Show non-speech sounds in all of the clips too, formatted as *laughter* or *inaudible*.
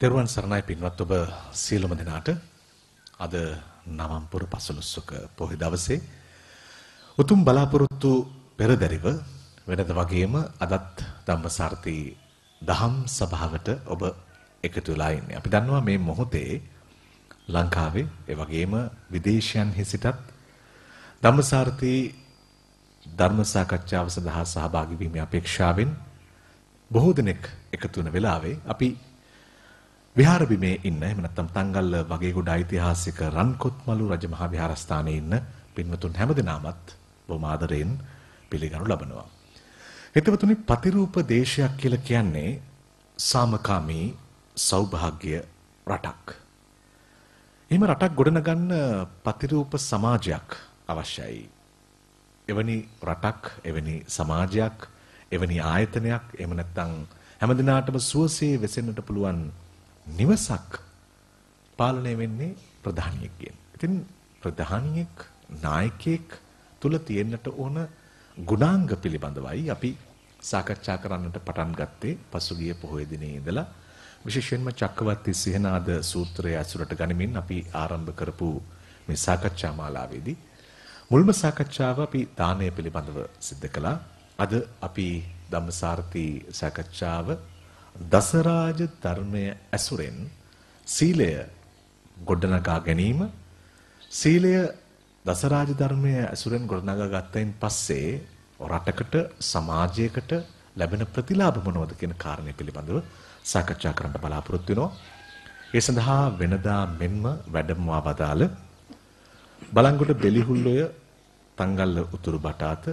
තෙරුවන් සරණයි පින්වත් ඔබ සියලුම දෙනාට අද නවම්පුර පසළොස්වක පොහොය දවසේ උතුම් බලාපොරොත්තු පෙරදැරිව වෙනද වගේම අදත් ධම්මසාරති දහම් සභාවට ඔබ එකතු වෙලා ඉන්නේ. අපි දන්නවා මේ මොහොතේ ලංකාවේ ඒ වගේම විදේශයන්හි සිටත් ධම්මසාරති ධර්ම සාකච්ඡාව සඳහා සහභාගී වීමේ අපේක්ෂාවෙන් බොහෝ දෙනෙක් එකතු වෙන වෙලාවේ අපි විහාර බිමේ ඉන්න එහෙම නැත්නම් තංගල්ල වගේ ගොඩ ඓතිහාසික රන්කොත්මලු රජමහා විහාරස්ථානයේ ඉන්න පින්වතුන් හැමදෙනාමත් බොහොම ආදරෙන් පිළිගනු ලබනවා. හිතවතුනි පතිරූප දේශයක් කියලා කියන්නේ සාමකාමී සෞභාග්‍ය රටක්. එහෙම රටක් ගොඩනගන්න පතිරූප සමාජයක් අවශ්‍යයි. එවැනි රටක්, එවැනි සමාජයක්, එවැනි ආයතනයක් එහෙම නැත්නම් හැමදිනාටම සුවසේ වෙසෙන්නට පුළුවන් නිවසක් පාලනය වෙන්නේ ප්‍රධානියෙක්ගෙන්. ඉතින් ප්‍රධානියෙක් නායකයෙක් තුල තියෙන්නට ඕන ගුණාංග පිළිබඳවයි අපි සාකච්ඡා කරන්නට පටන් ගත්තේ පසුගිය පොහොය දිනේ ඉඳලා විශේෂයෙන්ම චක්කවර්ති සිහනාද සූත්‍රය ඇසුරට ගනිමින් අපි ආරම්භ කරපු මේ සාකච්ඡා මාලාවේදී මුල්ම සාකච්ඡාව අපි දානය පිළිබඳව සිදු කළා. අද අපි ධම්මසාරති සාකච්ඡාව දසරාජ ධර්මය ඇසුරෙන් සීලය ගොඩනගා ගැනීම සීලය දසරාජ ධර්මය ඇසුරෙන් ගොඩනගා ගත්තයින් පස්සේ රටකට සමාජයකට ලැබෙන ප්‍රතිලාභ මොනවද කියන කාරණය පිළිබඳව සාකච්ඡා කරන්න බලාපොරොත්තු වෙනවා. ඒ සඳහා වෙනදා මෙන්ම වැඩමවා වදාළ බලංගොඩ බෙලිහුල්ලොය තංගල්ල උතුරු බටාත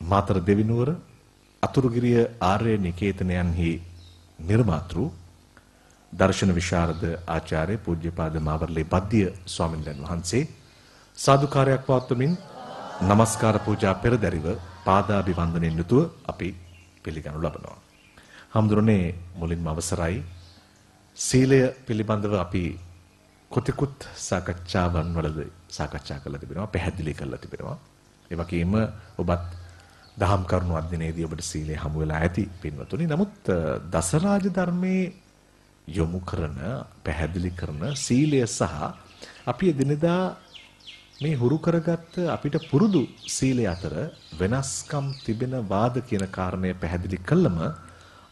මාතර දෙවිනුවර අතුරුගිරිය ආර්ය නිකේතනයන්හි නිර්මාතෘ දර්ශන විශාරද ආචාර්ය පූජ්‍යපාද මාවර්ලේ බද්දිය ස්වාමීන් වහන්සේ සාදුකාරයක් පවත්වමින් নমස්කාර පූජා පෙරදැරිව පාදාභිවන්දනෙන් යුතුව අපි පිළිගනු ලබනවා. හම්දුරනේ මුලින්ම අවසරයි සීලය පිළිබඳව අපි කොතිකුත් සාකච්ඡාවන් වලදී සාකච්ඡා කරලා තිබෙනවා පැහැදිලි කරලා තිබෙනවා. ඒ වගේම ඔබත් දහම් කරුණු අධ්‍යයනයේදී ඔබට සීලය හමු වෙලා ඇති පින්වතුනි. නමුත් දසරාජ ධර්මයේ යොමු කරන පැහැදිලි කරන සීලය සහ අපි එදිනෙදා මේ හුරු කරගත්ත අපිට පුරුදු සීලය අතර වෙනස්කම් තිබෙන වාද කියන කාරණය පැහැදිලි කළම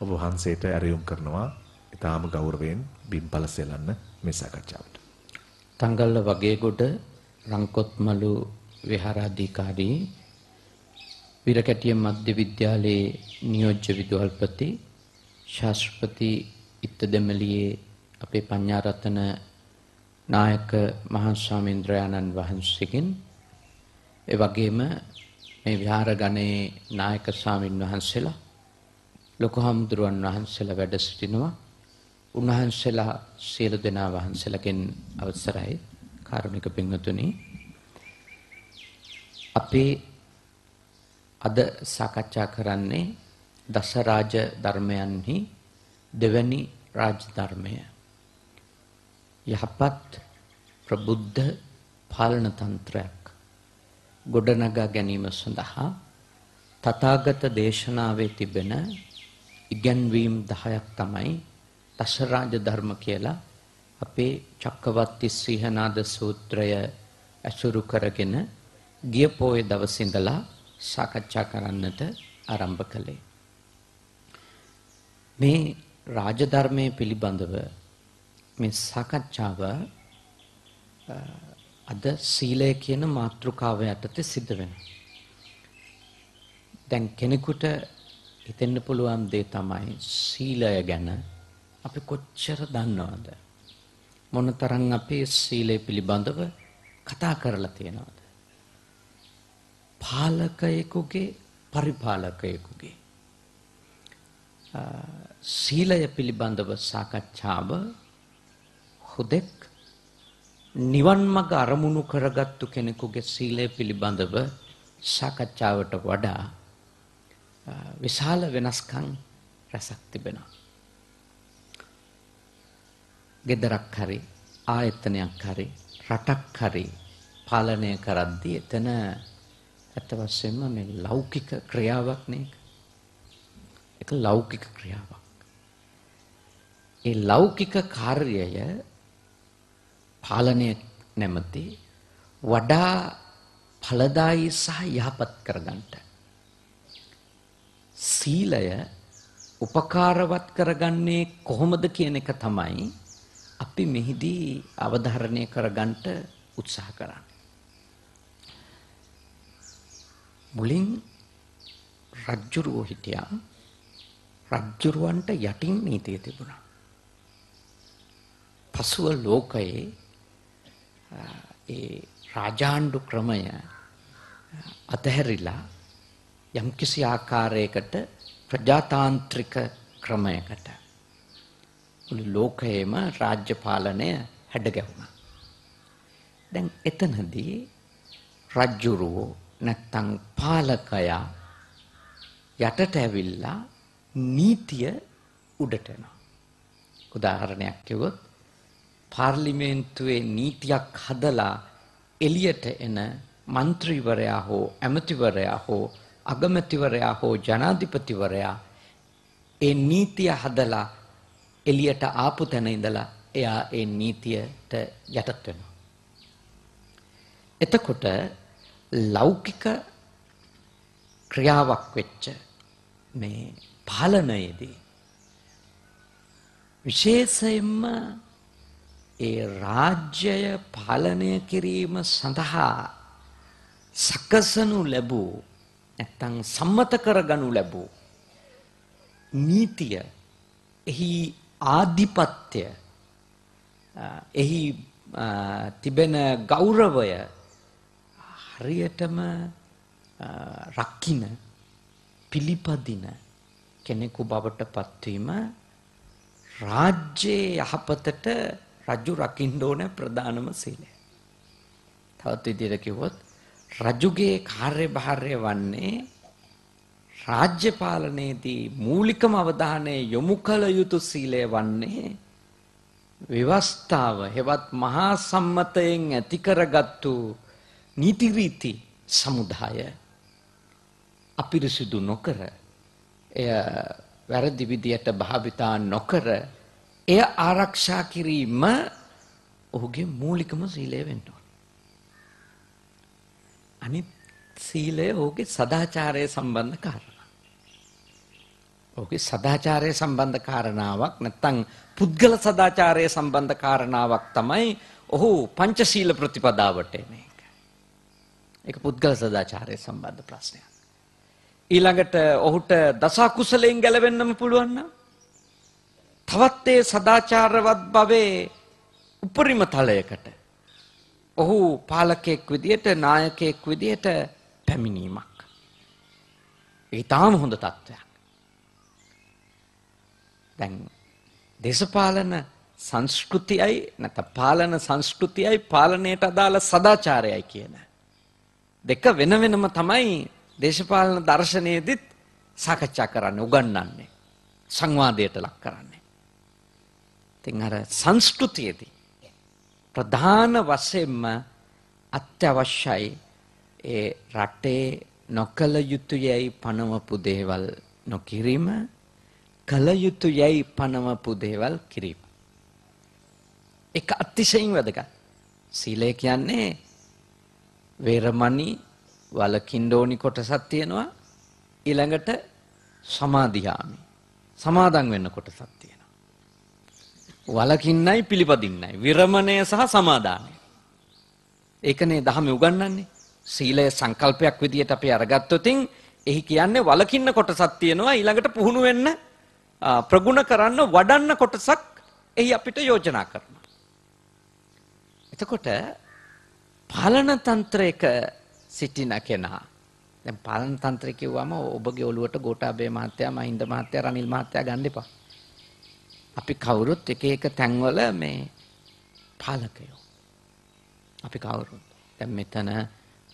ඔබ වහන්සේට ඇරයුම් කරනවා ඊටාම ගෞරවයෙන් බිම්පල සෙලන්න මේ සාකච්ඡාවට. තංගල්ල වගේගොඩ රංකොත්මලු විහාරාධිකාරී විරකැටිය මධ්‍ය විද්‍යාලයේ නියෝජ්‍ය විදුහල්පති ශාස්ත්‍රපති ඉත්තදෙමලියේ අපේ පඤ්ඤාරතන නායක මහා ස්වාමීන්ද්‍රයාණන් වහන්සේගෙන් ඒ වගේම මේ විහාර ගණයේ නායක ස්වාමින් වහන්සේලා ලොකු හම්දුරුවන් වහන්සේලා වැඩ සිටිනවා. උන්වහන්සේලා සියලු දෙනා වහන්සේලාගෙන් අවසරයි. කාරුණික පින්වතුනි අපේ අද සාකච්ඡා කරන්නේ දසරාජ ධර්මයන්හි දෙවැනි රාජ ධර්මය. යහපත් ප්‍රබුද්ධ පාලන තන්ත්‍රයක් ගොඩනගා ගැනීම සඳහා තථාගත දේශනාවේ තිබෙන ඉගැන්වීම් 10ක් තමයි දසරාජ ධර්ම කියලා අපේ චක්කවර්ති සිංහනාද සූත්‍රය ඇසුරු කරගෙන ගිය පොයේ දවසේ ඉඳලා සාකච්ඡා කරන්නට ආරම්භ කළේ. මේ රාජධර්මයේ පිළිබඳව මේ සාකච්ඡාව අද සීලය කියන මාතෘකාව යටතේ සිද්ධ වෙනවා. දැන් කෙනෙකුට හිතෙන්න පුළුවන් දේ තමයි සීලය ගැන අපි කොච්චර දන්නවද? මොනතරම් අපේ සීලය පිළිබඳව කතා කරලා තියෙනවද? පාලකයෙකුගේ පරිපාලකයෙකුගේ සීලය පිළිබඳව සාකච්ඡාව හුදෙක් නිවන් මඟ අරමුණු කරගත්තු කෙනෙකුගේ සීලය පිළිබඳව සාකච්ඡාවට වඩා විශාල වෙනස්කම් රැසක් තිබෙනවා. ගෙදරක් හරි ආයතනයක් හරි රටක් හරි පාලනය කරද්දී එතන ඇත්ත වශයෙන්ම මේ ලෞකික ක්‍රියාවක් නේ ඒක ලෞකික ක්‍රියාවක්. ඒ ලෞකික කාර්යය පාලනය නැමති වඩා ඵලදායී සහ යහපත් කරගන්නට. සීලය උපකාරවත් කරගන්නේ කොහොමද කියන එක තමයි අපි මෙහිදී අවධාරණය කරගන්නට උත්සාහ කරන්නේ. මුලින් රජ්ජුරුවෝ හිටියා රජ්ජුරුවන්ට යටින් නීතිය තිබුණා. පසුව ලෝකයේ ඒ රාජාණ්ඩු ක්‍රමය අතහැරිලා යම්කිසි ආකාරයකට ප්‍රජාතාන්ත්‍රික ක්‍රමයකට මුළු ලෝකයේම රාජ්‍ය පාලනය හැඩගැහුණා. දැන් එතනදී රජ්ජුරුවෝ නැත්තං පාලකයා යටට ඇවිල්ලා නීතිය උඩට එනවා. උදාහරණයක් කිව්වොත් පාර්ලිමේන්තුවේ නීතියක් හදලා එළියට එන മന്ത്രിවරයා හෝ ඇමතිවරයා හෝ අගමැතිවරයා හෝ ජනාධිපතිවරයා ඒ නීතිය හදලා එළියට ආපු තැන ඉඳලා එයා ඒ නීතියට යටත් වෙනවා. එතකොට ලෞකික ක්‍රියාවක් වෙච්ච මේ පාලනයේදී විශේෂයෙන්ම ඒ රාජ්‍යය පාලනය කිරීම සඳහා සකසනු ලැබූ නැත්තං සම්මත කරගනු ලැබූ නීතිය එහි ආධිපත්‍ය එහි තිබෙන ගෞරවය හරියටම රක්කින පිළිපදින කෙනෙකු බවට පත්වීම රාජ්‍යයේ යහපතට රජු රකින්න ඕන ප්‍රධානම සීලය. තවත් විදිහට කිව්වොත් රජුගේ කාර්යභාරය වන්නේ රාජ්‍ය පාලනයේදී මූලිකම අවධානය යොමු කළ යුතු සීලය වන්නේ ව්‍යවස්ථාව හෙවත් මහා සම්මතයෙන් ඇති කරගත්තු නීති රීති සමුදාය අපිරිසිදු නොකර එය වැරදි විදියට භාවිතා නොකර එය ආරක්ෂා කිරීම ඔහුගේ මූලිකම සීලය වෙන්න ඕන. අනිත් සීලය ඔහුගේ සදාචාරය සම්බන්ධ කාරණා. ඔහුගේ සදාචාරය සම්බන්ධ කාරණාවක් නැත්තම් පුද්ගල සදාචාරය සම්බන්ධ කාරණාවක් තමයි ඔහු පංචශීල ප්‍රතිපදාවට එන එක. ඒක පුද්ගල සදාචාරය සම්බන්ධ ප්‍රශ්නයක්. ඊළඟට ඔහුට දසකුසලයෙන් ගැලවෙන්නම පුළුවන් නම් තවත් ඒ සදාචාරවත් භවයේ උපරිම තලයකට ඔහු පාලකයෙක් විදියට නායකයෙක් විදියට පැමිණීමක්. ඒ තාම හොඳ තත්ත්වයක්. දැන් දේශපාලන සංස්කෘතියයි නැත පාලන සංස්කෘතියයි පාලනයට අදාළ සදාචාරයයි කියන. දෙක වෙන වෙනම තමයි දේශපාලන දර්ශනයේදීත් සාකච්ඡා කරන්න උගන්වන්නේ. සංවාදයට ලක් කරන්නේ. ඉතින් අර සංස්කෘතියේදී ප්‍රධාන වශයෙන්ම අත්‍යවශ්‍යයි ඒ රටේ නොකල යුතු යැයි පනවපු දේවල් නොකිරීම කල යුතු යැයි පනවපු දේවල් කිරීම. එක අතිශයින් වැදගත්. සීලය කියන්නේ වේරමණී වලකින්න ඕනි කොටසක් තියෙනවා ඊළඟට සමාධියාමි. සමාදන් වෙන්න කොටසක් තියෙනවා. වලකින්නයි පිළිපදින්නයි විරමණය සහ සමාදානය. ඒකනේ දහම උගන්වන්නේ. සීලය සංකල්පයක් විදියට අපි අරගත්තොතින් එහි කියන්නේ වලකින්න කොටසක් තියෙනවා ඊළඟට පුහුණු වෙන්න ප්‍රගුණ කරන්න වඩන්න කොටසක් එහි අපිට යෝජනා කරනවා. එතකොට පාලන තන්ත්‍රයක සිටින කෙනා දැන් පාලන තන්ත්‍රය කිව්වම ඔබගේ ඔළුවට ගෝඨාභය මහත්තයා මහින්ද මහත්තයා රනිල් මහත්තයා ගන්න එපා. අපි කවුරුත් එක එක තැන්වල මේ පාලකයෝ. අපි කවුරුත්. දැන් මෙතන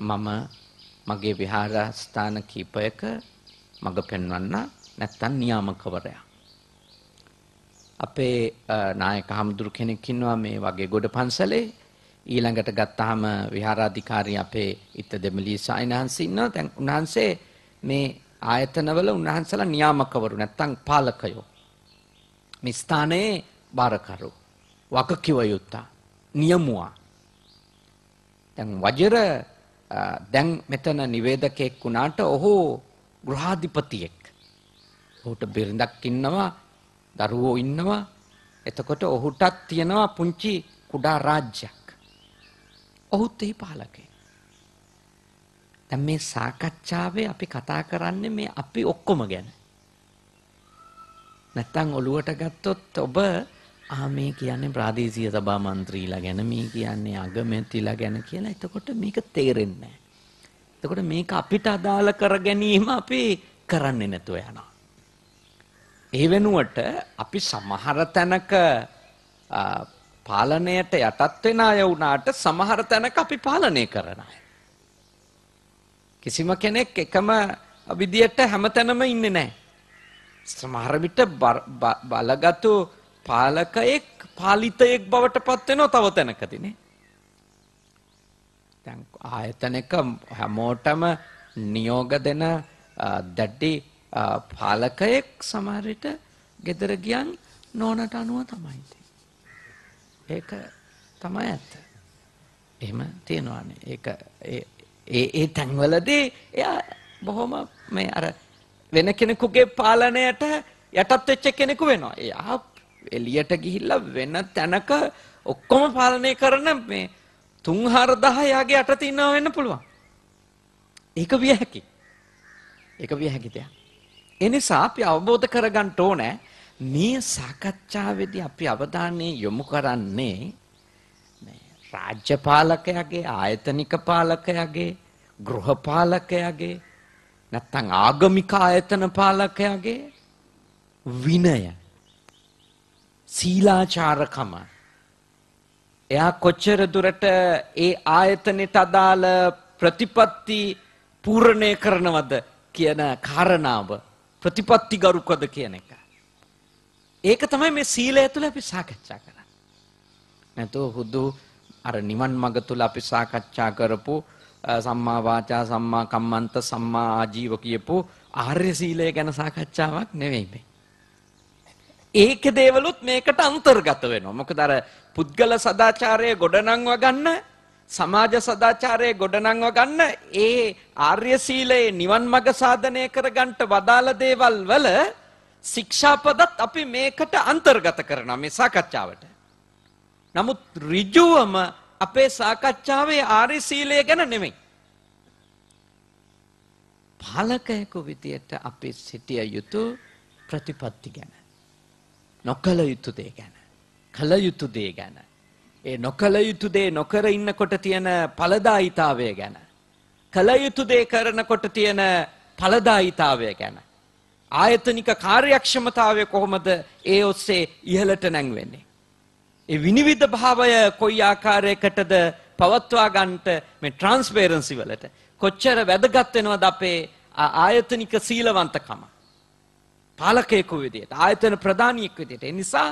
මම මගේ විහාරස්ථාන කීපයක මඟ පෙන්වන්න නැත්තම් නියාමකවරයා. අපේ නායක හමුදුරු කෙනෙක් ඉන්නවා මේ වගේ ගොඩ පන්සලේ ඊළඟට ගත්තාම විහාරාධිකාරී අපේ ඉත දෙමලී සායනහන්සේ ඉන්නවා. දැන් උන්වහන්සේ මේ ආයතනවල උන්වහන්සලා නියාමකවරු නැත්තම් පාලකයෝ. මේ ස්ථානයේ බාරකරු වකකිව යුත්තා නියමුවා දැන් වජර දැන් මෙතන නිවේදකයෙක් වුණාට ඔහු ගෘහාධිපතියෙක් ඔහුට බිරිඳක් ඉන්නවා දරුවෝ ඉන්නවා එතකොට ඔහුටත් තියෙනවා පුංචි කුඩා රාජ්‍යයක් ඔහුත් එහි පාලකේ දැන් මේ සාකච්ඡාවේ අපි කතා කරන්නේ මේ අපි ඔක්කොම ගැන නැත්තම් ඔළුවට ගත්තොත් ඔබ ආ මේ කියන්නේ ප්‍රාදේශීය සභා මන්ත්‍රීලා ගැන මේ කියන්නේ අගමැතිලා ගැන කියලා එතකොට මේක තේරෙන්නේ නැහැ. එතකොට මේක අපිට අදාළ කර ගැනීම අපි කරන්නේ නැතුව යනවා. ඒ වෙනුවට අපි සමහර තැනක පාලනයට යටත් වෙන අය වුණාට සමහර තැනක අපි පාලනය කරන අය. කිසිම කෙනෙක් එකම විදියට හැමතැනම ඉන්නේ නැහැ. සමහර විට බලගත්තු පාලකයෙක් පාලිතයෙක් බවට පත් වෙනවා තව තැනකදීනේ. දැන් ආයතනක හැමෝටම නියෝග දෙන දැඩි පාලකයෙක් සමහර විට ගෙදර ගියන් නෝනට අනුව තමයි ඒක තමයි ඇත්ත. එහෙම තියෙනවානේ. ඒක ඒ ඒ තැන්වලදී එයා බොහොම මේ අර වෙන කෙනෙකුගේ පාලනයට යටත් වෙච්ච කෙනෙකු වෙනවා. එයා එළියට ගිහිල්ලා වෙන තැනක ඔක්කොම පාලනය කරන මේ 3-4000 යාගේ යටතේ ඉන්නවා වෙන්න පුළුවන්. ඒක විය හැකි. ඒක විය හැකි දෙයක්. ඒ නිසා අපි අවබෝධ කරගන්න ඕනේ මේ සාකච්ඡාවේදී අපි අවධානය යොමු කරන්නේ මේ රාජ්‍ය පාලකයාගේ ආයතනික පාලකයාගේ ගෘහ පාලකයාගේ නැත්තං ආගමික ආයතන පාලකයාගේ විනය සීලාචාරකම එයා කොච්චර දුරට ඒ ආයතනයට අදාළ ප්‍රතිපත්ති පූරණය කරනවද කියන කාරණාව ප්‍රතිපත්ති ගරුකද කියන එක. ඒක තමයි මේ සීලය තුළ අපි සාකච්ඡා කරන්න. නැතුව හුදු අර නිවන් මග තුළ අපි සාකච්ඡා කරපු සම්මා වාචා සම්මා කම්මන්ත සම්මා ආජීව කියපු ආර්ය සීලය ගැන සාකච්ඡාවක් නෙවෙයි මේ. ඒක දේවලුත් මේකට අන්තර්ගත වෙනවා. මොකද අර පුද්ගල සදාචාරය ගොඩනංව ගන්න සමාජ සදාචාරය ගොඩනංව ගන්න ඒ ආර්ය සීලයේ නිවන් මඟ සාධනය කරගන්නට වදාළ දේවල් වල ශික්ෂාපදත් අපි මේකට අන්තර්ගත කරනවා මේ සාකච්ඡාවට. නමුත් ඍජුවම අපේ සාකච්ඡාවේ ආර්ය සීලය ගැන නෙමෙයි. පාලකයෙකු විදියට අපි සිටිය යුතු ප්‍රතිපත්ති ගැන. නොකළ යුතු දේ ගැන. කළ යුතු දේ ගැන. ඒ නොකළ යුතු දේ නොකර ඉන්නකොට තියෙන ඵලදායිතාවය ගැන. කළ යුතු දේ කරනකොට තියෙන ඵලදායිතාවය ගැන. ආයතනික කාර්යක්ෂමතාවය කොහොමද ඒ ඔස්සේ ඉහළට නැංවෙන්නේ. ඒ විනිවිධ භාවය කොයි ආකාරයකටද පවත්වා ගන්නට මේ ට්‍රාන්ස්පේරන්සි වලට? කොච්චර වැදගත් වෙනවද අපේ ආයතනික සීලවන්තකම? පාලකයෙකු විදියට ආයතන ප්‍රධානියෙක් විදියට. ඒ නිසා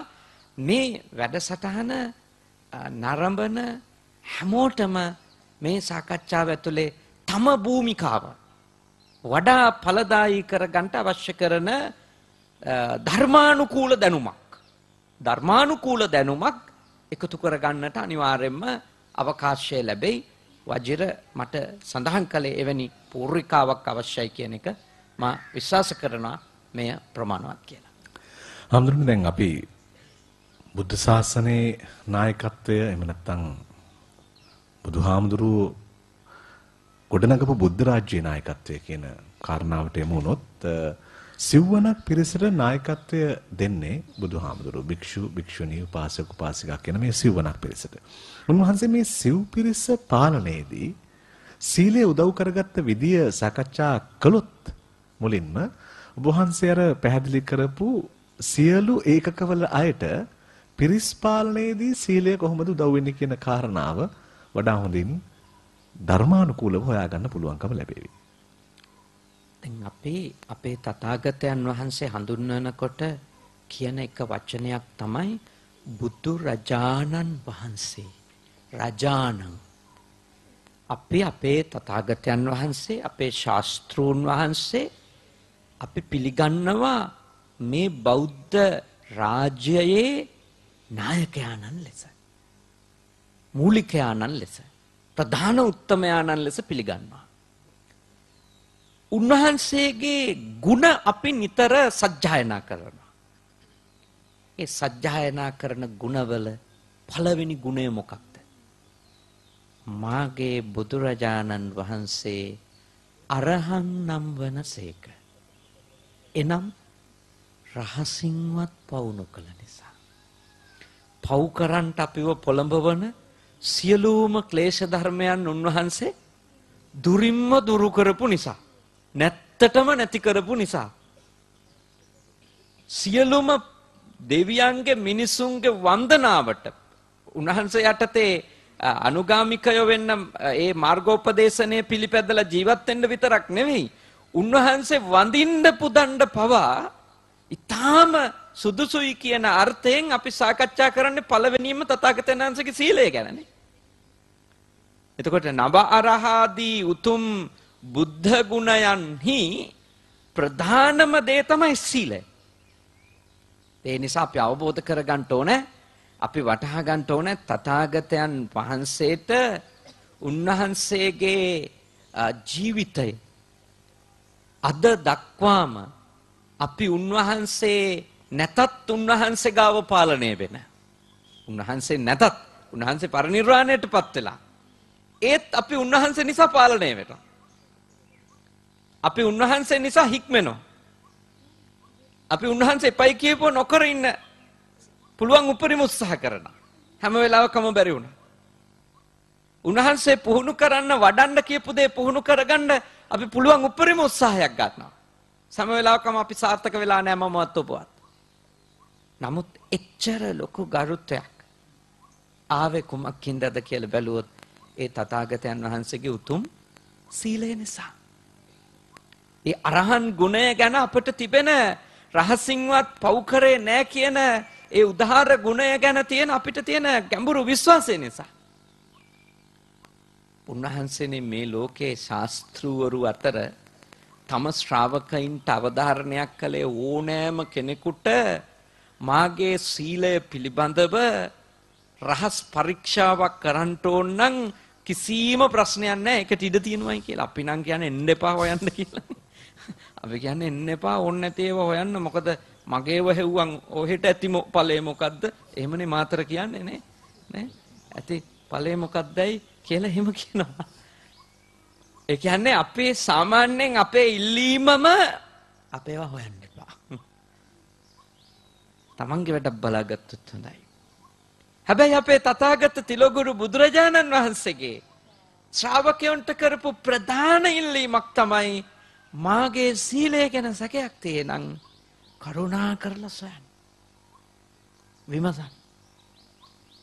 මේ වැඩසටහන නරඹන හැමෝටම මේ සාකච්ඡාව ඇතුලේ තම භූමිකාව වඩා ඵලදායී කරගන්න අවශ්‍ය කරන ධර්මානුකූල දැනුමක් ධර්මානුකූල දැනුමක් එකතු කරගන්නට අනිවාර්යෙන්ම අවකාශය ලැබෙයි වජිර මට සඳහන් කළේ එවැනි පූර්විකාවක් අවශ්‍යයි කියන එක මා විශ්වාස කරනවා මෙය ප්‍රමාණවත් කියලා. හඳුනන දැන් අපි බුද්ධ ශාසනයේ නායකත්වය එහෙම නැත්නම් බුදුහාමුදුරුවෝ ගොඩනගපු බුද්ධ රාජ්‍යයේ නායකත්වය කියන කාරණාවට යමු වුණොත් සිව්වනක් පිරිසට නායකත්වය දෙන්නේ බුදුහාමුදුරුවෝ භික්ෂු භික්ෂුණී උපාසක උපාසිකා කියන මේ සිව්වනක් පිරිසට. උන්වහන්සේ මේ සිව් පිරිස පාලනයේදී සීලය උදව් කරගත්ත විදිය සාකච්ඡා කළොත් මුලින්ම ඔබ වහන්සේ අර පැහැදිලි කරපු සියලු ඒකකවල අයට පිරිස් පාලනයේදී සීලය කොහොමද උදව් වෙන්නේ කියන කාරණාව වඩා හොඳින් ධර්මානුකූලව හොයාගන්න පුළුවන්කම ලැබෙවි. දැන් අපේ අපේ තථාගතයන් වහන්සේ හඳුන්වනකොට කියන එක වචනයක් තමයි බුදු රජාණන් වහන්සේ. රජාණන් අපි අපේ තථාගතයන් වහන්සේ අපේ ශාස්ත්‍රූන් වහන්සේ අපි පිළිගන්නවා මේ බෞද්ධ රාජ්‍යයේ නායකයාණන් ලෙස. මූලිකයාණන් ලෙස. ප්‍රධාන උත්තමයාණන් ලෙස පිළිගන්නවා. උන්වහන්සේගේ ගුණ අපි නිතර සජ්ජායනා කරනවා. ඒ සජ්ජායනා කරන ගුණවල පළවෙනි ගුණය මොකක්ද. මාගේ බුදුරජාණන් වහන්සේ අරහන් නම් වන සේක. එනම් රහසින්වත් පවුනු කළ නිසා. පව් කරන්ට අපිව පොළඹවන සියලූම ක්ලේෂ ධර්මයන් උන්වහන්සේ දුරින්ම දුරු කරපු නිසා. නැත්තටම නැති කරපු නිසා. සියලුම දෙවියන්ගේ මිනිසුන්ගේ වන්දනාවට උන්වහන්සේ යටතේ අනුගාමිකයෝ වෙන්න ඒ මාර්ගෝපදේශනය පිළිපැදලා ජීවත් වෙන්න විතරක් නෙවෙයි උන්වහන්සේ වඳින්න පුදන්න පවා ඊටාම සුදුසුයි කියන අර්ථයෙන් අපි සාකච්ඡා කරන්නේ පළවෙනියම තථාගතයන් වහන්සේගේ සීලය ගැනනේ. එතකොට නව අරහාදී උතුම් බුද්ධ ගුණයන්හි ප්‍රධානම දේ තමයි සීලය. ඒ නිසා අපි අවබෝධ කරගන්න ඕනේ අපි වටහා ගන්න ඕනේ තථාගතයන් වහන්සේට උන්වහන්සේගේ ජීවිතය අද දක්වාම අපි උන්වහන්සේ නැතත් උන්වහන්සේ ගාව පාලනය වෙන. උන්වහන්සේ නැතත් උන්වහන්සේ පරිනිර්වාණයට පත් වෙලා. ඒත් අපි උන්වහන්සේ නිසා පාලනය වෙනවා. අපි උන්වහන්සේ නිසා හික්මෙනවා. අපි උන්වහන්සේ එපයි කියපුව නොකර ඉන්න පුළුවන් උපරිම උත්සාහ කරනවා. හැම වෙලාවකම බැරි වුණා. උන්වහන්සේ පුහුණු කරන්න වඩන්න කියපු දේ පුහුණු කරගන්න අපි පුළුවන් උපරිම උත්සාහයක් ගන්නවා. සම වෙලාවකම අපි සාර්ථක වෙලා නැහැ මමවත් ඔබවත්. නමුත් එච්චර ලොකු ගරුත්වයක් ආවේ කුමක්ින්දද කියලා බැලුවොත් ඒ තථාගතයන් වහන්සේගේ උතුම් සීලය නිසා. ඒ අරහන් ගුණය ගැන අපට තිබෙන රහසින්වත් පව් කරේ නැහැ කියන ඒ උදාහර ගුණය ගැන තියෙන අපිට තියෙන ගැඹුරු විශ්වාසය නිසා. උන්වහන්සේනේ මේ ලෝකේ ශාස්තෘවරු අතර තම ශ්‍රාවකයින්ට අවධාරණයක් කළේ ඕනෑම කෙනෙකුට මාගේ සීලය පිළිබඳව රහස් පරීක්ෂාවක් කරන්න ඕන නම් කිසිම ප්‍රශ්නයක් නැහැ ඒකට ඉඩ තියෙනවයි කියලා. අපි නම් කියන්නේ එන්න එපා හොයන්න කියලා. අපි කියන්නේ එන්න එපා ඕන්න නැති ඒවා හොයන්න මොකද මගේව හෙව්වන් ඔහෙට ඇති ඵලය මොකද්ද? එහෙමනේ මාතර කියන්නේ නේ. නේ? ඇති ඵලය මොකද්දයි කියලා එහෙම කියනවා. ඒ කියන්නේ අපේ සාමාන්‍යයෙන් අපේ ඉල්ලීමම අපේව හොයන්න එපා. තමන්ගේ වැඩක් බලාගත්තොත් හොඳයි. හැබැයි අපේ තථාගත තිලෝගුරු බුදුරජාණන් වහන්සේගේ ශ්‍රාවකයන්ට කරපු ප්‍රධාන ඉල්ලීමක් තමයි මාගේ සීලය ගැන සැකයක් තියෙනම් කරුණා කරලා සොයන්න. විමසන්න.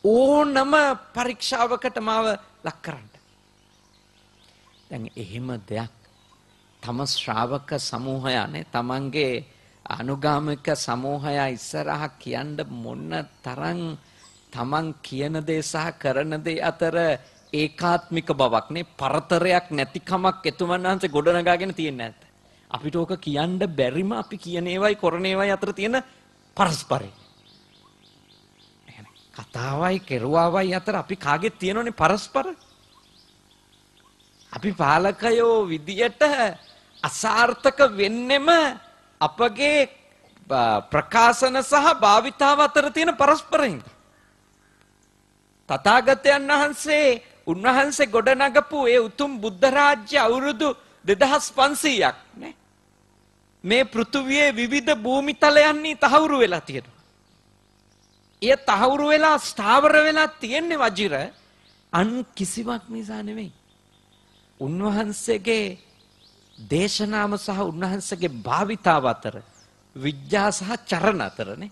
ඕනම පරීක්ෂාවකට මාව ලක් කරන්න. දැන් එහෙම දෙයක් තම ශ්‍රාවක සමූහයනේ තමන්ගේ අනුගාමික සමූහය ඉස්සරහ කියන්න මොන්න තරම් තමන් කියන දේ සහ කරන දේ අතර ඒකාත්මික බවක්නේ පරතරයක් නැතිකමක් එතුමන් වහන්සේ ගොඩනගාගෙන තියෙන්නේ නැත්ද අපිට ඕක කියන්න බැරිම අපි කියන ඒවයි කරන ඒවයි අතර තියෙන පරස්පරය. කතාවයි කෙරුවාවයි අතර අපි කාගෙත් තියෙනවනේ පරස්පර. අපි පාලකයෝ විදියට අසාර්ථක වෙන්නෙම අපගේ ප්‍රකාශන සහ භාවිතාව අතර තියෙන පරස්පරයින්. තථාගතයන් වහන්සේ උන්වහන්සේ ගොඩනගපු ඒ උතුම් බුද්ධ රාජ්‍ය අවුරුදු 2500ක් නේ. මේ පෘථුවියේ විවිධ භූමිතලයන්හි තහවුරු වෙලා තියෙනවා. එය තහවුරු වෙලා ස්ථාවර වෙලා තියෙන්නේ වජිර අන් කිසිවක් නිසා නෙවෙයි. උන්වහන්සේගේ දේශනාම සහ උන්වහන්සේගේ භාවිතාව අතර විද්‍යා සහ චරණ අතරනේ.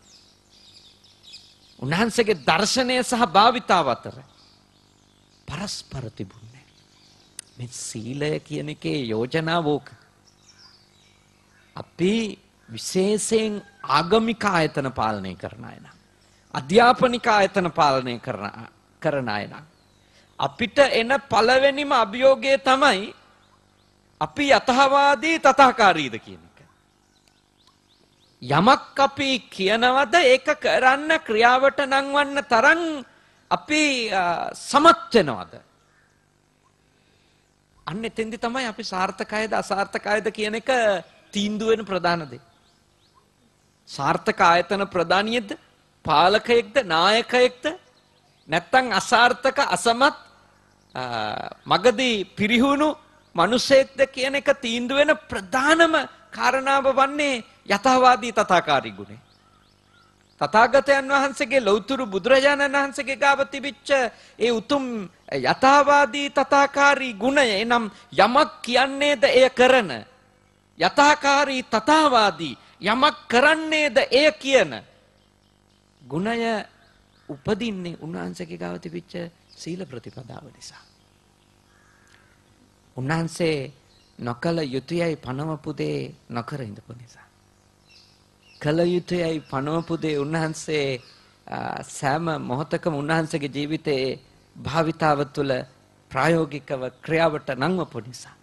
උන්වහන්සේගේ දර්ශනය සහ භාවිතාව අතර පරස්පර තිබුණේ. මේ සීලය කියන එකේ යෝජනාව ඕක. අපි විශේෂයෙන් ආගමික ආයතන පාලනය කරන අය නම් අධ්‍යාපනික ආයතන පාලනය කරන කරන අය නම් අපිට එන පළවෙනිම අභියෝගය තමයි අපි යතහවාදී තථාකාරීද කියන එක. යමක් අපි කියනවද ඒක කරන්න ක්‍රියාවට නංවන්න තරම් අපි සමත් වෙනවද? අන්න එතෙන්දි තමයි අපි සාර්ථකයිද අසාර්ථකයිද කියන එක තීන්දුව වෙන ප්‍රධාන දේ. සාර්ථක ආයතන ප්‍රධානියෙක්ද පාලකයෙක්ද නායකයෙක්ද නැත්තම් අසාර්ථක අසමත් මගදී පිරිහුණු මිනිසෙක්ද කියන එක තීන්දුව වෙන ප්‍රධානම කාරණාව වන්නේ යථාවාදී තථාකාරී ගුණය. තථාගතයන් වහන්සේගේ ලෞතුරු බුදුරජාණන් වහන්සේගේ ගාව තිබිච්ච ඒ උතුම් යථාවාදී තථාකාරී ගුණය එනම් යමක් කියන්නේද එය කරන යථාකාරී තථාවාදී යමක් කරන්නේද එය කියන ගුණය උපදින්නේ උන්වහන්සේගේ ගාව තිබිච්ච සීල ප්‍රතිපදාව නිසා. උන්වහන්සේ නොකල යුතුයයි පනවපු දේ නොකර ඉඳපු නිසා. කළ යුතුයයි පනවපු දේ උන්වහන්සේ සෑම මොහොතකම උන්වහන්සේගේ ජීවිතයේ භාවිතාව තුළ ප්‍රායෝගිකව ක්‍රියාවට නංවපු නිසා.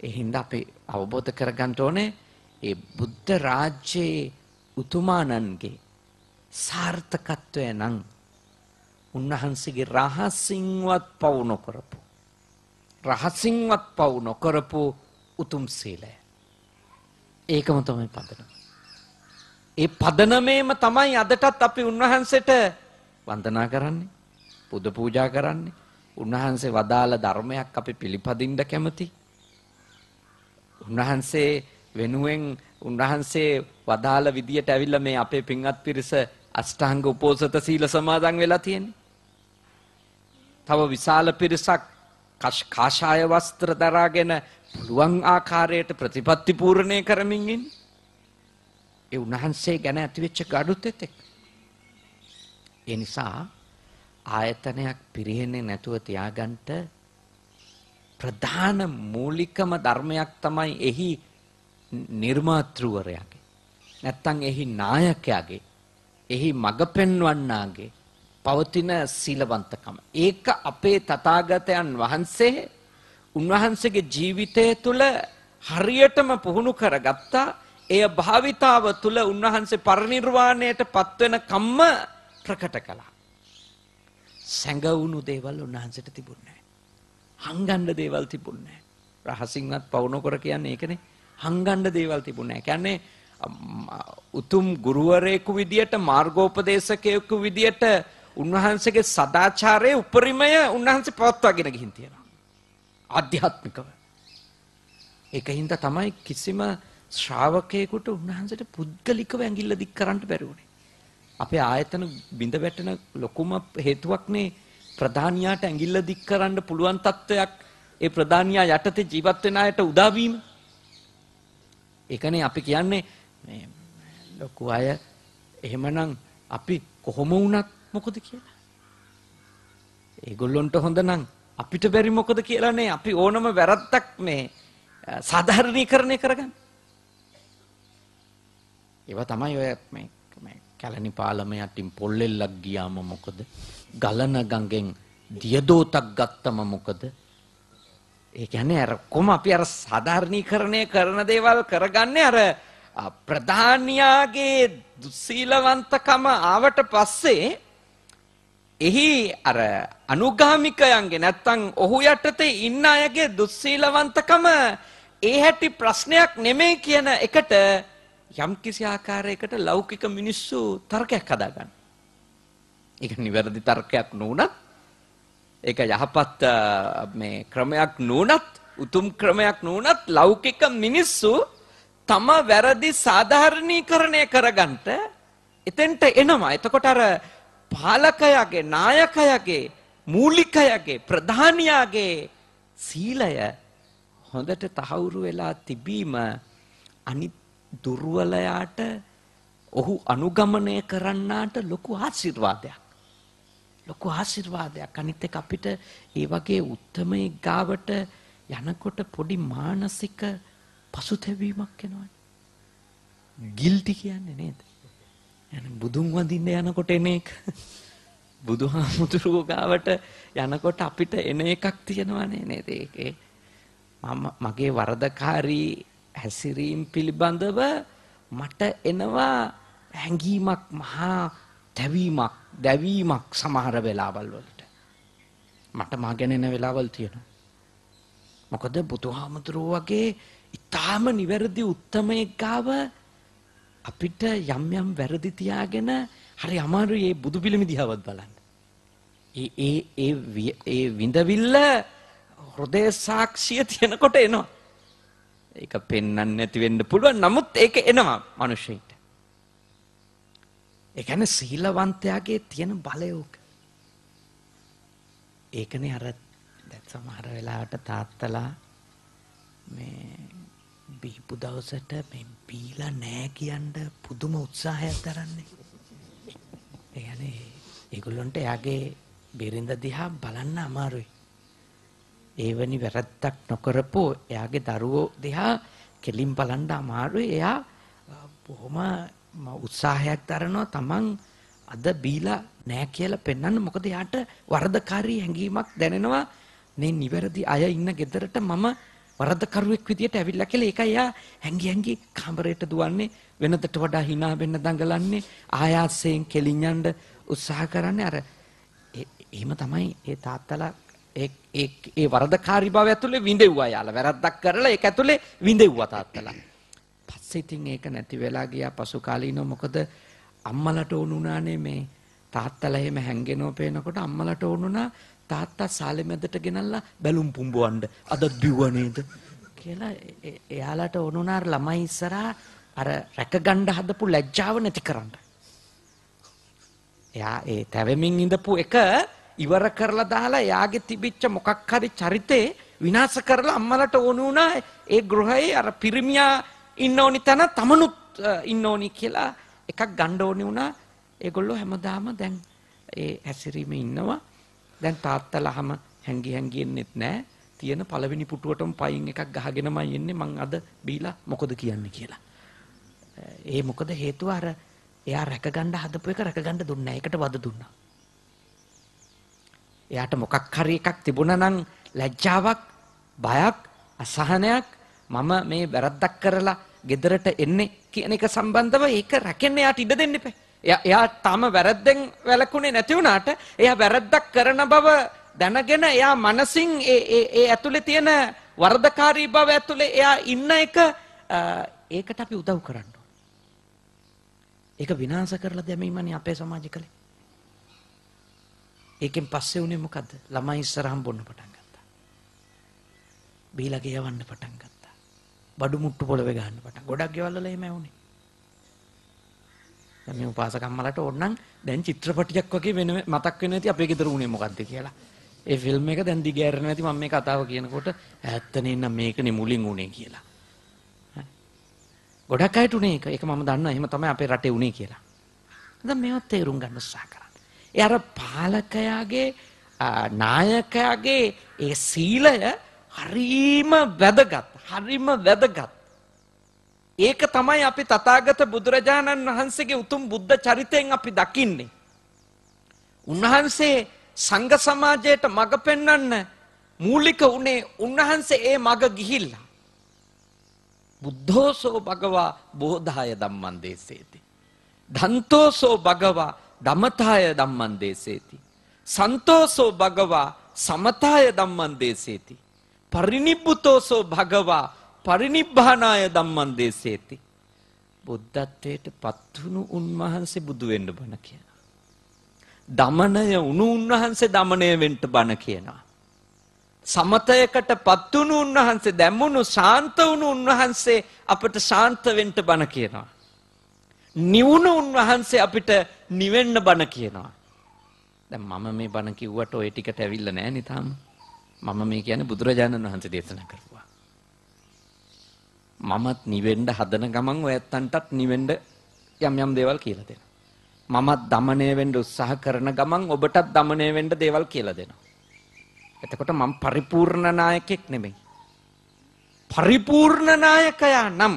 එහින්ද අපි අවබෝධ කරගන්න ඕනේ ඒ බුද්ධ රාජ්‍යයේ උතුමාණන්ගේ සාර්ථකත්වය නම් උන්වහන්සේගේ රහසින්වත් පවු නොකරපු රහසින්වත් පවු නොකරපු උතුම් සීලය ඒකම තමයි පදනම. ඒ පදනමේම තමයි අදටත් අපි උන්වහන්සේට වන්දනා කරන්නේ, පුද පූජා කරන්නේ. උන්වහන්සේ වදාළ ධර්මයක් අපි පිළිපදින්න කැමති. උන්වහන්සේ වෙනුවෙන් උන්වහන්සේ වදාළ විදියට ඇවිල්ලා මේ අපේ පින්වත් පිරිස අෂ්ටාංග උපෝසත සීල සමාදන් වෙලා තියෙන්නේ. තව විශාල පිරිසක් කාෂාය වස්ත්‍ර දරාගෙන පුළුවන් ආකාරයට ප්‍රතිපත්ති පූර්ණය කරමින් ඉන්න. ඒ උන්වහන්සේ ගැන ඇතිවෙච්ච ගඩුත් එතෙක්. ඒ නිසා ආයතනයක් පිරිහෙන්නේ නැතුව තියාගන්ට ප්‍රධාන මූලිකම ධර්මයක් තමයි එහි නිර්මාතෘවරයාගේ. නැත්තං එහි නායකයාගේ එහි මඟ පෙන්වන්නාගේ පවතින සීලවන්තකම. ඒක අපේ තථාගතයන් වහන්සේ උන්වහන්සේගේ ජීවිතය තුළ හරියටම පුහුණු කරගත්තා එය භාවිතාව තුළ උන්වහන්සේ පරිනිර්වාණයට පත්වෙන කම්ම ප්‍රකට කළා. සැඟවුණු දේවල් උන්වහන්සට තිබුණේ. හංගණ්ඩ දේවල් තිබුණේ. රහසිංවත් පවුනොකොර කියන්නේ ඒකනේ හංගණ්ඩ දේවල් තිබුණේ. කියන්නේ උතුම් ගුරුවරයෙකු විදියට මාර්ගෝපදේශකයෙකු විදියට උන්වහන්සේගේ සදාචාරයේ උපරිමය උන්වහන්සේ පවත්වාගෙන ගිහින් තියෙනවා. ආධ්‍යාත්මිකව. ඒක හින්දා තමයි කිසිම ශ්‍රාවකයෙකුට උන්වහන්සේට පුද්ගලිකව ඇඟිල්ල දික් කරන්න බැරි වුණේ. අපේ ආයතන බිඳ වැටෙන ලොකුම හේතුවක්නේ ප්‍රධානියාට ඇඟිල්ල දික් කරන්න පුළුවන් තත්ත්වයක් ඒ ප්‍රධානියා යටතේ ජීවත් වෙන අයට උදා වීම. ඒකනේ අපි කියන්නේ මේ ලොකු අය එහෙමනම් අපි කොහොම වුණත් මොකද කියලා. ඒගොල්ලොන්ට හොඳ නම් අපිට බැරි මොකද කියලානේ අපි ඕනම වැරද්දක් මේ සාධාරණීකරණය කරගන්න. ඒවා තමයි ඔය මේ කැලණි පාලම යටින් පොල්ලෙල්ලක් ගියාම මොකද? ගලන ගඟෙන් දියදෝතක් ගත්තම මොකද? ඒ කියන්නේ අර කොම අපි අර සාධාරණීකරණය කරන දේවල් කරගන්නේ අර ප්‍රධානියාගේ දුස්සීලවන්තකම ආවට පස්සේ එහි අර අනුගාමිකයන්ගේ නැත්තං ඔහු යටතේ ඉන්න අයගේ දුස්සීලවන්තකම ඒ හැටි ප්‍රශ්නයක් නෙමේ කියන එකට යම් කිසි ආකාරයකට ලෞකික මිනිස්සු තර්කයක් හදාගන්න. ඒක නිවැරදි තර්කයක් නොවනත් ඒක යහපත් මේ ක්‍රමයක් නොවනත් උතුම් ක්‍රමයක් නොවනත් ලෞකික මිනිස්සු තම වැරදි සාධාරණීකරණය කරගන්නට එතෙන්ට එනවා. එතකොට අර පාලකයාගේ නායකයාගේ මූලිකයාගේ ප්‍රධානියාගේ සීලය හොඳට තහවුරු වෙලා තිබීම අනිත් දුර්වලයාට ඔහු අනුගමනය කරන්නාට ලොකු ආශිර්වාදයක්. ලොකු ආශිර්වාදයක් අනිත් එක අපිට ඒ වගේ උත්තමයේ ගාවට යනකොට පොඩි මානසික පසුතැවීමක් එනවා. ගිල්ටි කියන්නේ නේද? බුදුන් වඳින්න යනකොට එන එක බුදුහාමුදුරුවෝ ගාවට යනකොට අපිට එන එකක් තියෙනවනේ නේද ඒකේ මම මගේ වරදකාරී හැසිරීම් පිළිබඳව මට එනවා හැඟීමක් මහා තැවීමක් දැවීමක් සමහර වෙලාවල් වලට. මට මා ගැන එන වෙලාවල් තියෙනවා. මොකද බුදුහාමුදුරුවෝ වගේ ඊටාම නිවැරදි උත්තමයෙක් ගාව අපිට යම් යම් වැරදි තියාගෙන හරි අමාරුයි මේ බුදු පිළිම දිහාවත් බලන්න. ඒ ඒ ඒ ඒ විඳවිල්ල හෘදය සාක්ෂිය තියෙනකොට එනවා. ඒක පෙන්වන්න නැති වෙන්න පුළුවන්. නමුත් ඒක එනවා මිනිස්සෙට. ඒ කියන්නේ සීලවන්තයාගේ තියෙන බලය උක. ඒකනේ අර දැන් සමහර වෙලාවට තාත්තලා මේ බීපු දවසට මේ බීලා නෑ කියන්න පුදුම උත්සාහයක් දරන්නේ. ඒ කියන්නේ ඒගොල්ලන්ට එයාගේ බිරිඳ දිහා බලන්න අමාරුයි. ඒවැනි වැරැද්දක් නොකරපු එයාගේ දරුවෝ දිහා කෙලින් බලන්න අමාරුයි. එයා බොහොම උත්සාහයක් දරනවා තමන් අද බීලා නෑ කියලා පෙන්වන්න මොකද යාට වරදකාරී හැඟීමක් දැනෙනවා මේ නිවැරදි අය ඉන්න ගෙදරට මම වරදකරුවෙක් විදියට ඇවිල්ලා කියලා ඒක එයා හැංගි හැංගි කාමරයට දුවන්නේ වෙනදට වඩා hina වෙන්න දඟලන්නේ ආයාසයෙන් කෙලින් යන්න උත්සාහ කරන්නේ. අර එහෙම තමයි ඒ තාත්තලා ඒ ඒ ඒ වරදකාරී බව ඇතුලේ විඳෙව්වා යාලා. වැරද්දක් කරලා ඒක ඇතුලේ විඳෙව්වා තාත්තලා. පස්සේ ඉතින් ඒක නැති වෙලා ගියා. පසු කාලීනව මොකද අම්මලට ඕනුණානේ මේ තාත්තලා එහෙම හැංගෙනව පේනකොට අම්මලට ඕනුණා තාත්තා සාලේ මැදට ගෙනල්ලා බැලුම් පුම්බවන්න අදත් බිව්ව නේද කියලා එයාලට ඕනුණා ළමයි ඉස්සරහා අර රැකගන්න හදපු ලැජ්ජාව නැති කරන්න. එයා ඒ තැවෙමින් ඉඳපු එක ඉවර කරලා දාලා එයාගේ තිබිච්ච මොකක් හරි චරිතේ විනාශ කරලා අම්මලට ඕන වුණා ඒ ගෘහයේ අර පිරිමියා ඉන්න ඕනි තැන තමනුත් ඉන්න ඕනි කියලා එකක් ගන්න ඕනි වුණා. ඒගොල්ලෝ හැමදාම දැන් ඒ හැසිරීමේ ඉන්නවා. දැන් තාත්තලාම හැංගි හැංගි එන්නෙත් නැහැ. තියෙන පළවෙනි පුටුවටම පයින් එකක් ගහගෙනමයි එන්නේ මං අද බීලා මොකද කියන්නේ කියලා. ඒ මොකද හේතුව අර එයා රැකගන්න හදපු එක රැකගන්න දුන්නේ නැහැ. ඒකට වද දුන්නා. එයාට මොකක් හරි එකක් තිබුණා නම් ලැජ්ජාවක්, බයක්, අසහනයක් මම මේ වැරද්දක් කරලා ගෙදරට එන්නේ කියන එක සම්බන්ධව ඒක රැකෙන්න යාට ඉඩ දෙන්න එපා. එයා තාම වැරද්දෙන් වැළකුණේ නැති වුණාට එයා වැරද්දක් කරන බව දැනගෙන එයා මනසින් ඒ ඒ ඇතුලේ තියෙන වරදකාරී බව ඇතුලේ එයා ඉන්න එක ඒකට අපි උදව් කරන්න ඕන. ඒක විනාශ කරලා දැමීමනේ අපේ සමාජය කලේ. ඒකෙන් පස්සේ උනේ මොකද්ද? ළමයි ඉස්සරහම් බොන්න පටන් ගත්තා. බීලා ගෙයවන්න පටන් ගත්තා. බඩු මුට්ටු පොළවේ ගහන්න පටන්. ගොඩක් ගෙවල් වල එහෙම වුනේ. දැන් මේ උපාසකම්මලට ඕනනම් දැන් චිත්‍රපටියක් වගේ වෙන මතක් වෙන්නේ නැති අපේ ගෙදර උනේ මොකද්ද කියලා. ඒ ෆිල්ම් එක දැන් දිගෑරෙන්නේ නැති මම මේ කතාව කියනකොට ඇත්තනේ නම් මේකනේ මුලින් උනේ කියලා. ගොඩක් අයට උනේ ඒක. ඒක මම දන්නවා. එහෙම තමයි අපේ රටේ උනේ කියලා. දැන් මේවත් තේරුම් ගන්න උත්සාහ කරන්න. ඒ අර පාලකයාගේ නායකයාගේ ඒ සීලය හරීම වැදගත්. හරිම වැදගත්. ඒක තමයි අපි තථාගත බුදුරජාණන් වහන්සේගේ උතුම් බුද්ධ චරිතයෙන් අපි දකින්නේ. උන්වහන්සේ සංඝ සමාජයට මඟ පෙන්වන්න මූලික උනේ උන්වහන්සේ ඒ මඟ ගිහිල්ලා. බුද්ධෝසෝ භගවා බෝධාය ධම්මං දේසේති. දන්තෝසෝ භගවා ධමතාය ධම්මං දේසේති. සන්තෝසෝ භගවා සමතාය ධම්මං දේසේති. පරිනිබ්බුතෝසෝ භගවා පරිනිබ්බානාය ධම්මං දේසේති. බුද්ධත්වයට පත්වුණු උන්වහන්සේ බුදු වෙන්න බණ කියනවා. දමනය උණු උන්වහන්සේ දමනය වෙන්න බණ කියනවා. සමතයකට පත්වුණු උන්වහන්සේ දැම්මුණු ශාන්ත වුණු උන්වහන්සේ අපට ශාන්ත වෙන්න බණ කියනවා. නිවුණු උන්වහන්සේ අපිට නිවෙන්න බණ කියනවා. දැන් මම මේ බණ කිව්වට ওই ටිකට ඇවිල්ලා නැහැ නේ තාම. මම මේ කියන්නේ බුදුරජාණන් වහන්සේ දේශනා කරපුවා. මමත් නිවෙන්න හදන ගමන් ඔයත්තන්ටත් නිවෙන්න යම් යම් දේවල් කියලා දෙනවා. මමත් দমনය වෙන්න උත්සාහ කරන ගමන් ඔබටත් দমনය වෙන්න දේවල් කියලා දෙනවා. එතකොට මම පරිපූර්ණ නායකෙක් නෙමෙයි. පරිපූර්ණ නායකයා නම්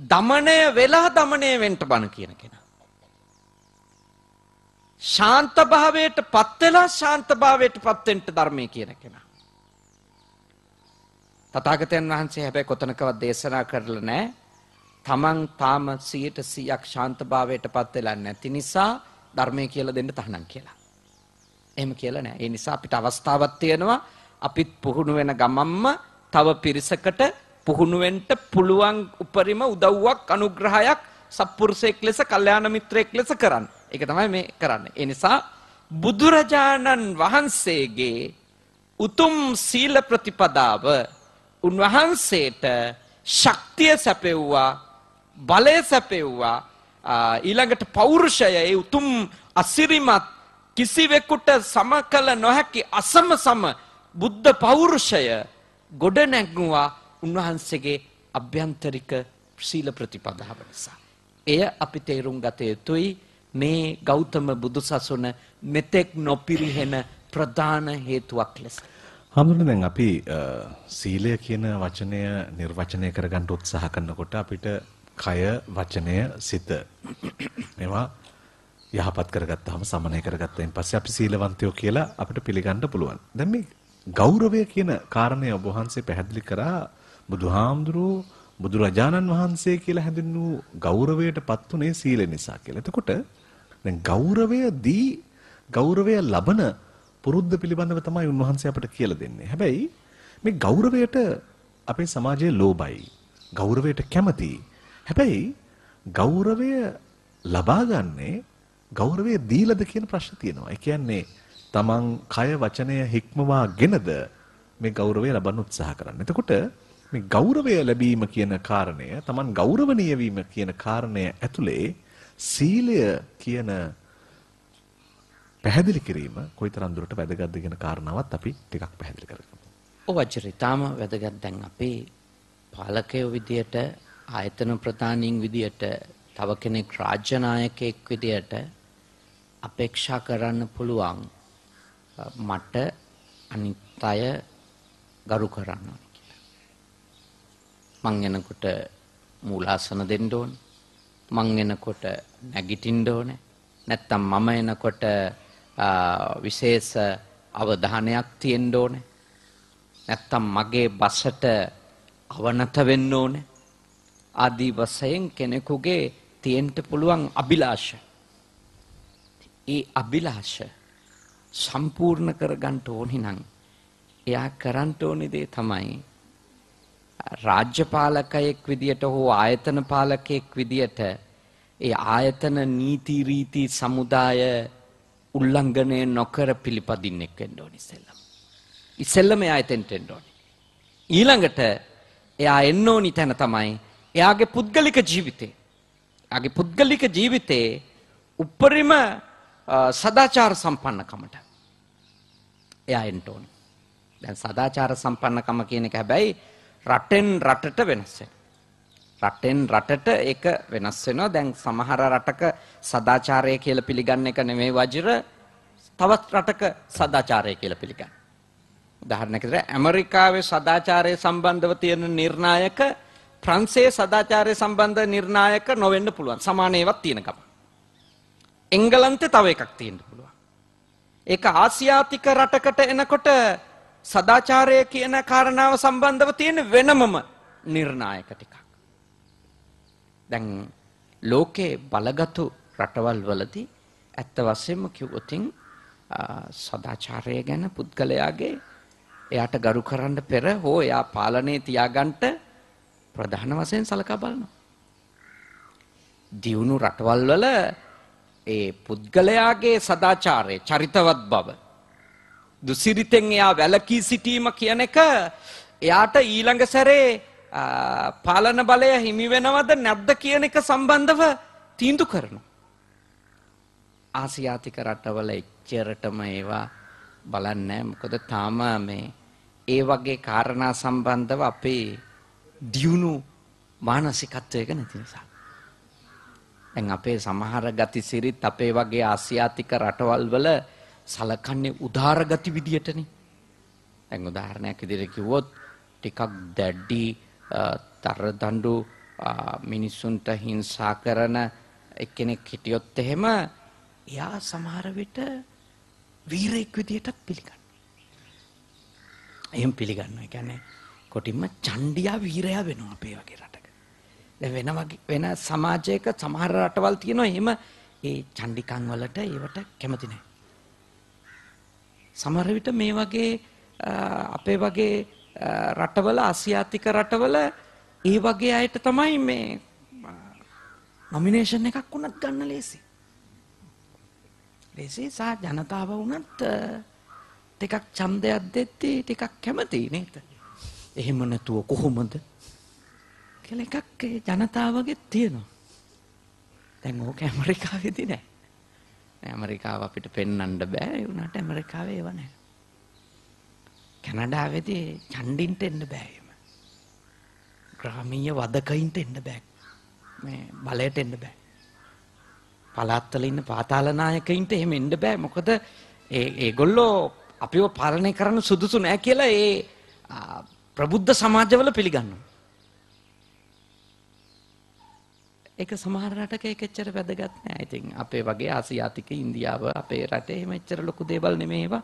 দমনය වෙලා দমনය වෙන්න බන කියන කෙනා. ශාන්ත භාවයට පත් වෙලා ශාන්ත භාවයට පත් වෙන්න ධර්මයේ කියන කෙනා. තථාගතයන් වහන්සේ හැබැයි කොතනකවත් දේශනා කරලා නැහැ. තමන් තාම 100%ක් ශාන්තභාවයට පත් වෙලා නැති නිසා ධර්මය කියලා දෙන්න තහනම් කියලා. එහෙම කියලා නෑ. ඒ නිසා අපිට අවස්ථාවක් තියෙනවා අපිත් පුහුණු වෙන ගමම්ම තව පිරිසකට පුහුණු වෙන්න පුළුවන් උපරිම උදව්වක් අනුග්‍රහයක් සත්පුරුෂයෙක් ලෙස කල්යාණ මිත්‍රයෙක් ලෙස කරන්න. ඒක තමයි මේ කරන්නේ. ඒ නිසා බුදුරජාණන් වහන්සේගේ උතුම් සීල ප්‍රතිපදාව උන්වහන්සේට ශක්තිය සැපෙව්වා බලය සැපෙව්වා ඊළඟට පෞරුෂය ඒ උතුම් අසිරිමත් කිසිවෙකුට සම කළ නොහැකි අසම සම බුද්ධ පෞරුෂය ගොඩ නැගුවා උන්වහන්සේගේ අභ්‍යන්තරික ශීල ප්‍රතිපදාව නිසා. එය අපි තේරුම් ගත යුතුයි මේ ගෞතම බුදුසසුන මෙතෙක් නොපිරිහෙන ප්‍රධාන හේතුවක් ලෙස. හමුදුන දැන් අපි සීලය කියන වචනය නිර්වචනය කරගන්න උත්සාහ කරනකොට අපිට කය වචනය සිත මේවා යහපත් කරගත්තාම සමනය කරගත්තයින් පස්සේ අපි සීලවන්තයෝ කියලා අපිට පිළිගන්න පුළුවන්. දැන් මේ ගෞරවය කියන කාරණය ඔබ වහන්සේ පැහැදිලි කරා බුදුහාමුදුරුවෝ බුදුරජාණන් වහන්සේ කියලා හැඳින්වූ ගෞරවයට පත් උනේ සීල නිසා කියලා. එතකොට දැන් ගෞරවය දී ගෞරවය ලබන පුරුද්ද පිළිබඳව තමයි උන්වහන්සේ අපට කියලා දෙන්නේ. හැබැයි මේ ගෞරවයට අපේ සමාජයේ ලෝභයි. ගෞරවයට කැමතියි. හැබැයි ගෞරවය ලබා ගන්නේ ගෞරවය දීලාද කියන ප්‍රශ්න තියෙනවා. ඒ කියන්නේ තමන් කය වචනය හික්මවාගෙනද මේ ගෞරවය ලබන්න උත්සාහ කරන්නේ. එතකොට මේ ගෞරවය ලැබීම කියන කාරණය, තමන් ගෞරවණීය වීම කියන කාරණය ඇතුලේ සීලය කියන පැහැදිලි කිරීම කොයිතරම් දුරට වැදගත්ද කියන කාරණාවත් අපි ටිකක් පැහැදිලි කරගමු. ඔව් අජරි තාම වැදගත් දැන් අපේ පාලකයෝ විදියට ආයතන ප්‍රධානීන් විදියට තව කෙනෙක් රාජ්‍ය නායකයෙක් විදියට අපේක්ෂා කරන්න පුළුවන් මට අනිත් අය ගරු කරන්න ඕනේ කියලා. මං එනකොට මූලාසන දෙන්න ඕනේ. මං එනකොට නැගිටින්න ඕනේ. නැත්තම් මම එනකොට විශේෂ අවධානයක් තියෙන්න ඕනේ. නැත්තම් මගේ බසට අවනත වෙන්න ඕනේ. ආදී වශයෙන් කෙනෙකුගේ තියෙන්න පුළුවන් අභිලාෂ. ඒ අභිලාෂ සම්පූර්ණ කරගන්න ඕනි නම් එයා කරන්න ඕනි දේ තමයි රාජ්‍ය පාලකයෙක් විදියට හෝ ආයතන පාලකයෙක් විදියට ඒ ආයතන නීති රීති සමුදාය උල්ලංඝනය නොකර පිළිපදින්නෙක් වෙන්න ඕනි ඉස්සෙල්ලම. ඉස්සෙල්ලම එයා එතෙන්ට එන්න ඕනි. ඊළඟට එයා එන්න ඕනි තැන තමයි එයාගේ පුද්ගලික ජීවිතේ. එයාගේ පුද්ගලික ජීවිතේ උපරිම සදාචාර සම්පන්නකමට එයා එන්න ඕනි. දැන් සදාචාර සම්පන්නකම කියන එක හැබැයි රටෙන් රටට වෙනස් රටෙන් රටට ඒක වෙනස් වෙනවා. දැන් සමහර රටක සදාචාරය කියලා පිළිගන්න එක නෙමෙයි වජිර තවත් රටක සදාචාරය කියලා පිළිගන්න. උදාහරණයක් විදිහට ඇමරිකාවේ සදාචාරය සම්බන්ධව තියෙන නිර්ණායක ප්‍රංශයේ සදාචාරය සම්බන්ධ නිර්ණායක නොවෙන්න පුළුවන්. සමාන ඒවාක් තියෙන ගම. එංගලන්තේ තව එකක් තියෙන්න පුළුවන්. ඒක ආසියාතික රටකට එනකොට සදාචාරය කියන කාරණාව සම්බන්ධව තියෙන වෙනමම නිර්ණායක ටිකක්. දැන් ලෝකේ බලගතු රටවල් වලදී ඇත්ත වශයෙන්ම කිව්වොතින් සදාචාරය ගැන පුද්ගලයාගේ එයාට ගරු කරන්න පෙර හෝ එයා පාලනයේ තියාගන්න ප්‍රධාන වශයෙන් සලකා බලනවා. දියුණු රටවල් වල ඒ පුද්ගලයාගේ සදාචාරය චරිතවත් බව දුසිරිතෙන් එයා වැලකී සිටීම කියන එක එයාට ඊළඟ සැරේ පාලන බලය හිමි වෙනවද නැද්ද කියන එක සම්බන්ධව තීන්දුව කරනවා. ආසියාතික රටවල එච්චරටම ඒවා බලන්නේ මොකද තාම මේ ඒ වගේ කාරණා සම්බන්ධව අපේ දියුණු මානසිකත්වයක නැති නිසා. දැන් අපේ සමහර ගති සිරිත් අපේ වගේ ආසියාතික රටවල් වල සලකන්නේ උදාර ගති විදියටනේ. දැන් උදාහරණයක් විදිහට කිව්වොත් ටිකක් දැඩි තරදඬු මිනිසුන්ට හිංසා කරන එක්කෙනෙක් හිටියොත් එහෙම එයා සමහර විට වීරයෙක් විදියටත් පිළිගන්නවා. එහෙම පිළිගන්නවා. ඒ කියන්නේ කොටින්ම චණ්ඩියා වීරයා වෙනවා අපේ වගේ රටක. දැන් වෙන වගේ වෙන සමාජයක සමහර රටවල් තියෙනවා එහෙම ඒ චණ්ඩිකම් වලට ඒවට කැමති නැහැ. සමහර විට මේ වගේ අපේ වගේ රටවල ආසියාතික රටවල ඒ වගේ අයට තමයි මේ නොමිනේෂන් එකක් වුණත් ගන්න ලේසි. ලේසි සහ ජනතාව වුණත් ටිකක් ඡන්දයක් දෙද්දී ටිකක් කැමති නේද? එහෙම නැතුව කොහොමද? කියලා එකක් ජනතාවගේ තියෙනවා. දැන් ඕක ඇමරිකාවේදී නෑ. ඇමරිකාව අපිට පෙන්වන්න බෑ ඒ වුණාට ඇමරිකාවේ ඒව නෑ. කැනඩාවේදී ඡන්දින්ට එන්න බෑ එහෙම. ග්‍රාමීය වදකයින්ට එන්න බෑ. මේ බලයට එන්න බෑ. පළාත්වල ඉන්න පාතාල නායකයින්ට එහෙම එන්න බෑ. මොකද ඒ ඒගොල්ලෝ අපිව පාලනය කරන්න සුදුසු නෑ කියලා ඒ ප්‍රබුද්ධ සමාජවල පිළිගන්නවා. ඒක සමහර රටක ඒක එච්චර වැදගත් නෑ. ඉතින් අපේ වගේ ආසියාතික ඉන්දියාව අපේ රටේ එහෙම එච්චර ලොකු දේවල් නෙමෙයි ඒවා.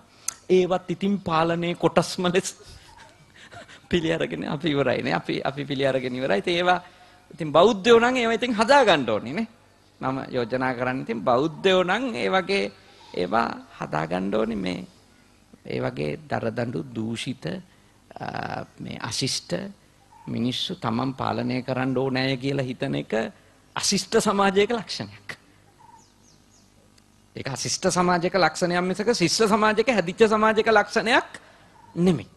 ඒවත් ඉතින් පාලනයේ කොටස්ම ලෙස පිළි අරගෙන අපි ඉවරයිනේ. අපි අපි පිළි අරගෙන ඉවරයි. ඉතින් ඒවා ඉතින් බෞද්ධයෝ නම් ඒවා ඉතින් හදා ගන්න ඕනේ නේ. මම යෝජනා කරන්නේ ඉතින් බෞද්ධයෝ නම් ඒ වගේ ඒවා හදා ගන්න ඕනේ මේ ඒ වගේ දරදඬු දූෂිත මේ අශිෂ්ට මිනිස්සු තමන් පාලනය කරන්න ඕනෑ කියලා හිතන එක අශිෂ්ට සමාජයක ලක්ෂණයක්. ඒක අශිෂ්ට සමාජයක ලක්ෂණයක් මිසක ශිෂ්ට සමාජයක හැදිච්ච සමාජයක ලක්ෂණයක් නෙමෙයි.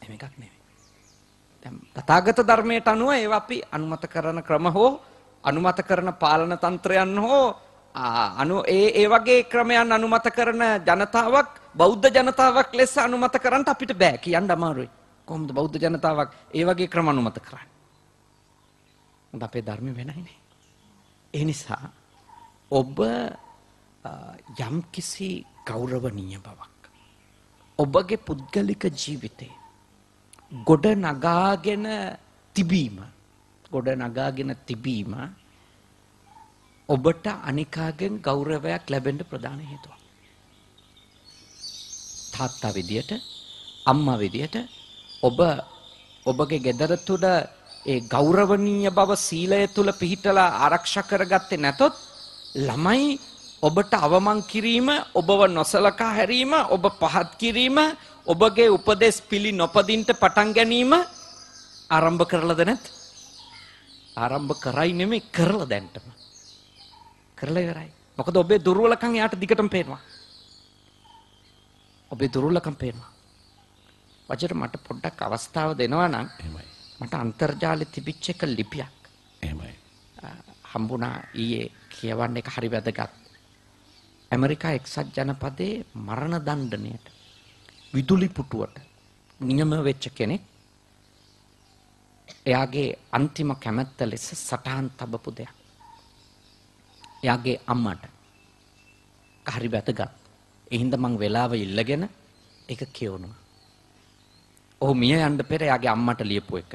එහෙම එකක් නෙමෙයි. දැන් තථාගත ධර්මයට අනුව ඒවා අපි අනුමත කරන ක්‍රම හෝ අනුමත කරන පාලන තන්ත්‍රයන් හෝ අනු ඒ ඒ වගේ ක්‍රමයන් අනුමත කරන ජනතාවක් බෞද්ධ ජනතාවක් ලෙස අනුමත කරන්න අපිට බෑ කියන්න අමාරුයි. කොහොමද බෞද්ධ ජනතාවක් ඒ වගේ ක්‍රම අනුමත කරන්නේ? මොකද අපේ ධර්ම වෙනයිනේ. ඒ නිසා ඔබ යම්කිසි ගෞරවනීය බවක් ඔබගේ පුද්ගලික ජීවිතේ ගොඩ නගාගෙන තිබීම ගොඩ නගාගෙන තිබීම ඔබට අනිකාගෙන් ගෞරවයක් ලැබෙන්න ප්‍රධාන හේතුවක්. තාත්තා විදියට අම්මා විදියට ඔබ ඔබගේ ගෙදර තුළ ඒ ගෞරවනීය බව සීලය තුල පිහිටලා ආරක්ෂා කරගත්තේ නැතොත් ළමයි ඔබට අවමන් කිරීම ඔබව නොසලකා හැරීම ඔබ පහත් කිරීම ඔබගේ උපදෙස් පිළි නොපදින්ට පටන් ගැනීම ආරම්භ කරලද නැත්? ආරම්භ කරයි නෙමෙයි කරලා දැන්ටම. කරලා ඉවරයි. මොකද ඔබේ දුර්වලකම් යාට දිගටම පේනවා. ඔබේ දුර්වලකම් පේනවා. වචර මට පොඩ්ඩක් අවස්ථාව දෙනවා නම් එහෙමයි. මට අන්තර්ජාලෙ තිබිච්ච එක ලිපියක්. එහෙමයි. හම්බුණා ඊයේ කියවන්න එක හරි වැදගත් ඇමරිකා එක්සත් ජනපදයේ මරණ දණ්ඩනයට විදුලි පුටුවට නියම වෙච්ච කෙනෙක් එයාගේ අන්තිම කැමැත්ත ලෙස සටහන් තබපු දෙයක්. එයාගේ අම්මට හරි වැදගත්. ඒ හින්දා මං වෙලාව ඉල්ලගෙන ඒක කියවනවා. ඔහු මිය යන්න පෙර එයාගේ අම්මට ලියපු එක.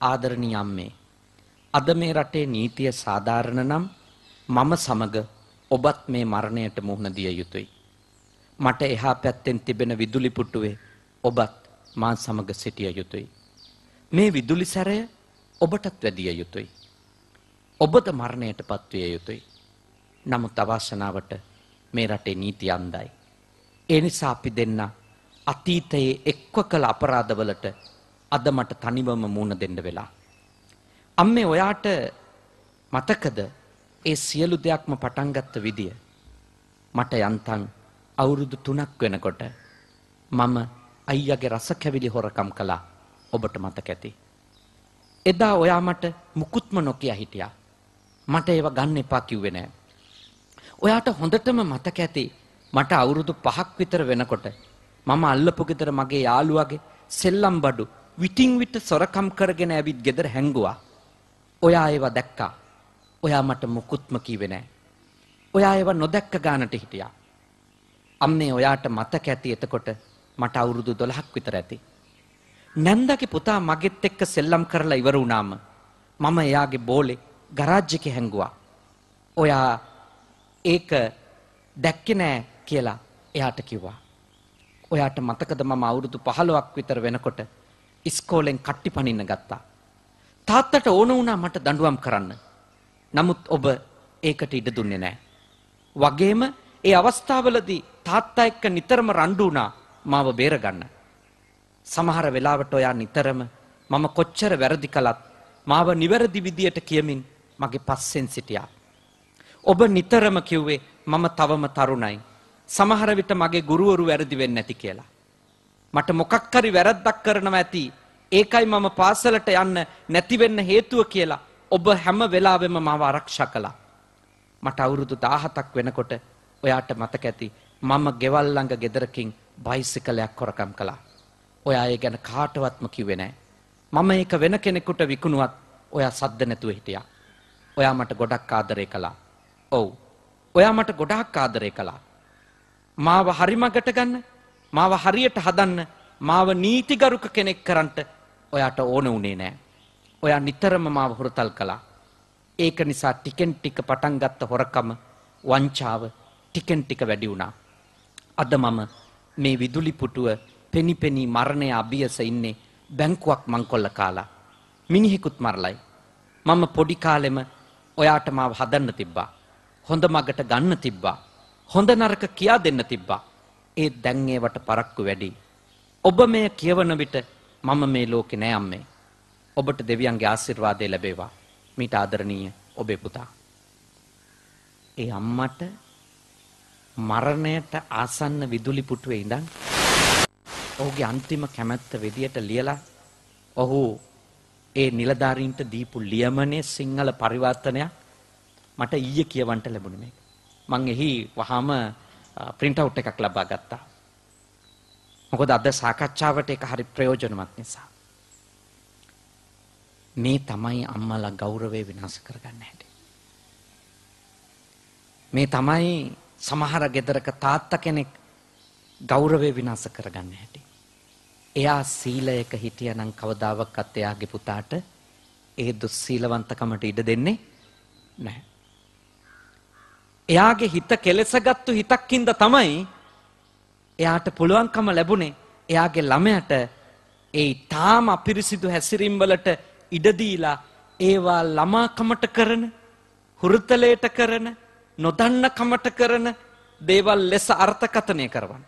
ආදරණීය අම්මේ. අද මේ රටේ නීතිය සාධාරණ නම් මම සමග ඔබත් මේ මරණයට මුහුණ දිය යුතුයි. මට එහා පැත්තෙන් තිබෙන විදුලි පුටුවේ ඔබත් මා සමග සිටිය යුතුයි. මේ විදුලි සැරය ඔබටත් වැදිය යුතුයි. ඔබද මරණයට පත්විය යුතුයි. නමුත් අවාසනාවට මේ රටේ නීති අන්දයි. ඒ නිසා අපි දෙන්න අතීතයේ එක්ව කළ අපරාධවලට අද මට තනිවම මූුණ දෙන්න වෙලා. අම්මේ ඔයාට මතකද ඒ සියලු දෙයක්ම පටන්ගත්ත විදිය. මට යන්තන් අවුරුදු තුනක් වෙනකොට මම අයියගේ රස කැවිලි හොරකම් කළා ඔබට මතක ඇති. එදා ඔයා මට මුකුත්ම නොකිය හිටියා. මට ඒව ගන්න එපා කිව්වේ නෑ. ඔයාට හොඳටම මතක ඇති මට අවුරුදු පහක් විතර වෙනකොට මම අල්ලපු ගෙදර මගේ යාළුවගේ සෙල්ලම් බඩු විටින් විට සොරකම් කරගෙන ඇවිත් ගෙදර හැංගුවා. ඔයා ඒවා දැක්කා. ඔයා මට මුකුත්ම කිව්වේ නෑ. ඔයා ඒවා නොදැක්ක ගානට හිටියා. අම්මේ ඔයාට මතක ඇති එතකොට මට අවුරුදු 12ක් විතර ඇති. නැන්දගේ පුතා මගෙත් එක්ක සෙල්ලම් කරලා ඉවර වුණාම මම එයාගේ බෝලේ ගරාජ් එකේ හැංගුවා. ඔයා ඒක දැක්කේ නෑ කියලා එයාට කිව්වා. ඔයාට මතකද මම අවුරුදු 15ක් විතර වෙනකොට ඉස්කෝලෙන් කට්ටි පනින්න ගත්තා. තාත්තට ඕන වුණා මට දඬුවම් කරන්න. නමුත් ඔබ ඒකට ඉඩ දුන්නේ නැහැ. වගේම ඒ අවස්ථාවලදී තාත්තා එක්ක නිතරම රණ්ඩු වුණා මාව බේරගන්න. සමහර වෙලාවට ඔයා නිතරම මම කොච්චර වැරදි කළත් මාව නිවැරදි විදියට කියමින් මගේ පස්සෙන් සිටියා. ඔබ නිතරම කිව්වේ මම තවම තරුණයි. සමහර විට මගේ ගුරුවරු වැරදි වෙන්නේ නැති කියලා. මට මොකක් හරි වැරද්දක් කරනවා ඇති. ඒකයි මම පාසලට යන්න නැති වෙන්න හේතුව කියලා ඔබ හැම වෙලාවෙම මාව ආරක්ෂා කළා. මට අවුරුදු 17ක් වෙනකොට ඔයාට මතක ඇති මම ගෙවල් ළඟ ගෙදරකින් බයිසිකලයක් හොරකම් කළා. ඔයා ඒ ගැන කාටවත්ම කිව්වේ නැහැ. මම ඒක වෙන කෙනෙකුට විකුණුවත් ඔයා සද්ද නැතුව හිටියා. ඔයා මට ගොඩක් ආදරය කළා. ඔව්. ඔයා මට ගොඩාක් ආදරය කළා. මාව හරි මගට ගන්න, මාව හරියට හදන්න, මාව නීතිගරුක කෙනෙක් කරන්නට ඔයාට ඕන වුණේ නෑ. ඔයා නිතරම මාව හුරතල් කළා. ඒක නිසා ටිකෙන් ටික පටන් ගත්ත හොරකම වංචාව ටිකෙන් ටික වැඩි වුණා. අද මම මේ විදුලි පුටුව පෙනි පෙනී මරණය අභියස ඉන්නේ බැංකුවක් මංකොල්ල කාලා. මිනිහෙකුත් මරලයි. මම පොඩි කාලෙම ඔයාට මාව හදන්න තිබ්බා. හොඳ මගට ගන්න තිබ්බා. හොඳ නරක කියා දෙන්න තිබ්බා. ඒ දැන් ඒවට පරක්කු වැඩි. ඔබ මේ කියවන විට මම මේ ලෝකේ නෑ අම්මේ. ඔබට දෙවියන්ගේ ආශිර්වාදය ලැබේවා. මීට ආදරණීය ඔබේ පුතා. ඒ අම්මට මරණයට ආසන්න විදුලි පුටුවේ ඉඳන් ඔහුගේ අන්තිම කැමැත්ත විදියට ලියලා ඔහු ඒ නිලධාරීන්ට දීපු ලියමනේ සිංහල පරිවර්තනයක් මට ඊයේ කියවන්න ලැබුණේ මේක. මං එහි වහාම print out එකක් ලබා ගත්තා. මොකද අද සාකච්ඡාවට ඒක හරි ප්‍රයෝජනවත් නිසා. මේ තමයි අම්මලා ගෞරවය විනාශ කරගන්න හැටි. මේ තමයි සමහර ගෙදරක තාත්තා කෙනෙක් ගෞරවය විනාශ කරගන්න හැටි. එයා සීලයක හිටියනම් කවදාවත් එයාගේ පුතාට ඒ දුස්සීලවන්තකමට ඉඩ දෙන්නේ නැහැ. එයාගේ හිත කෙලෙසගත්තු හිතක්කින්ද තමයි එයාට පුළුවන්කම ලැබුණේ එයාගේ ළමයට ඒ තාම අපිරිසිදු හැසිරීම් වලට ඉඩ දීලා ඒවා ළමාකමට කරන හුරුතලයට කරන නොදන්න කමට කරන දේවල් ලෙස අර්ථකථනය කරවන්න.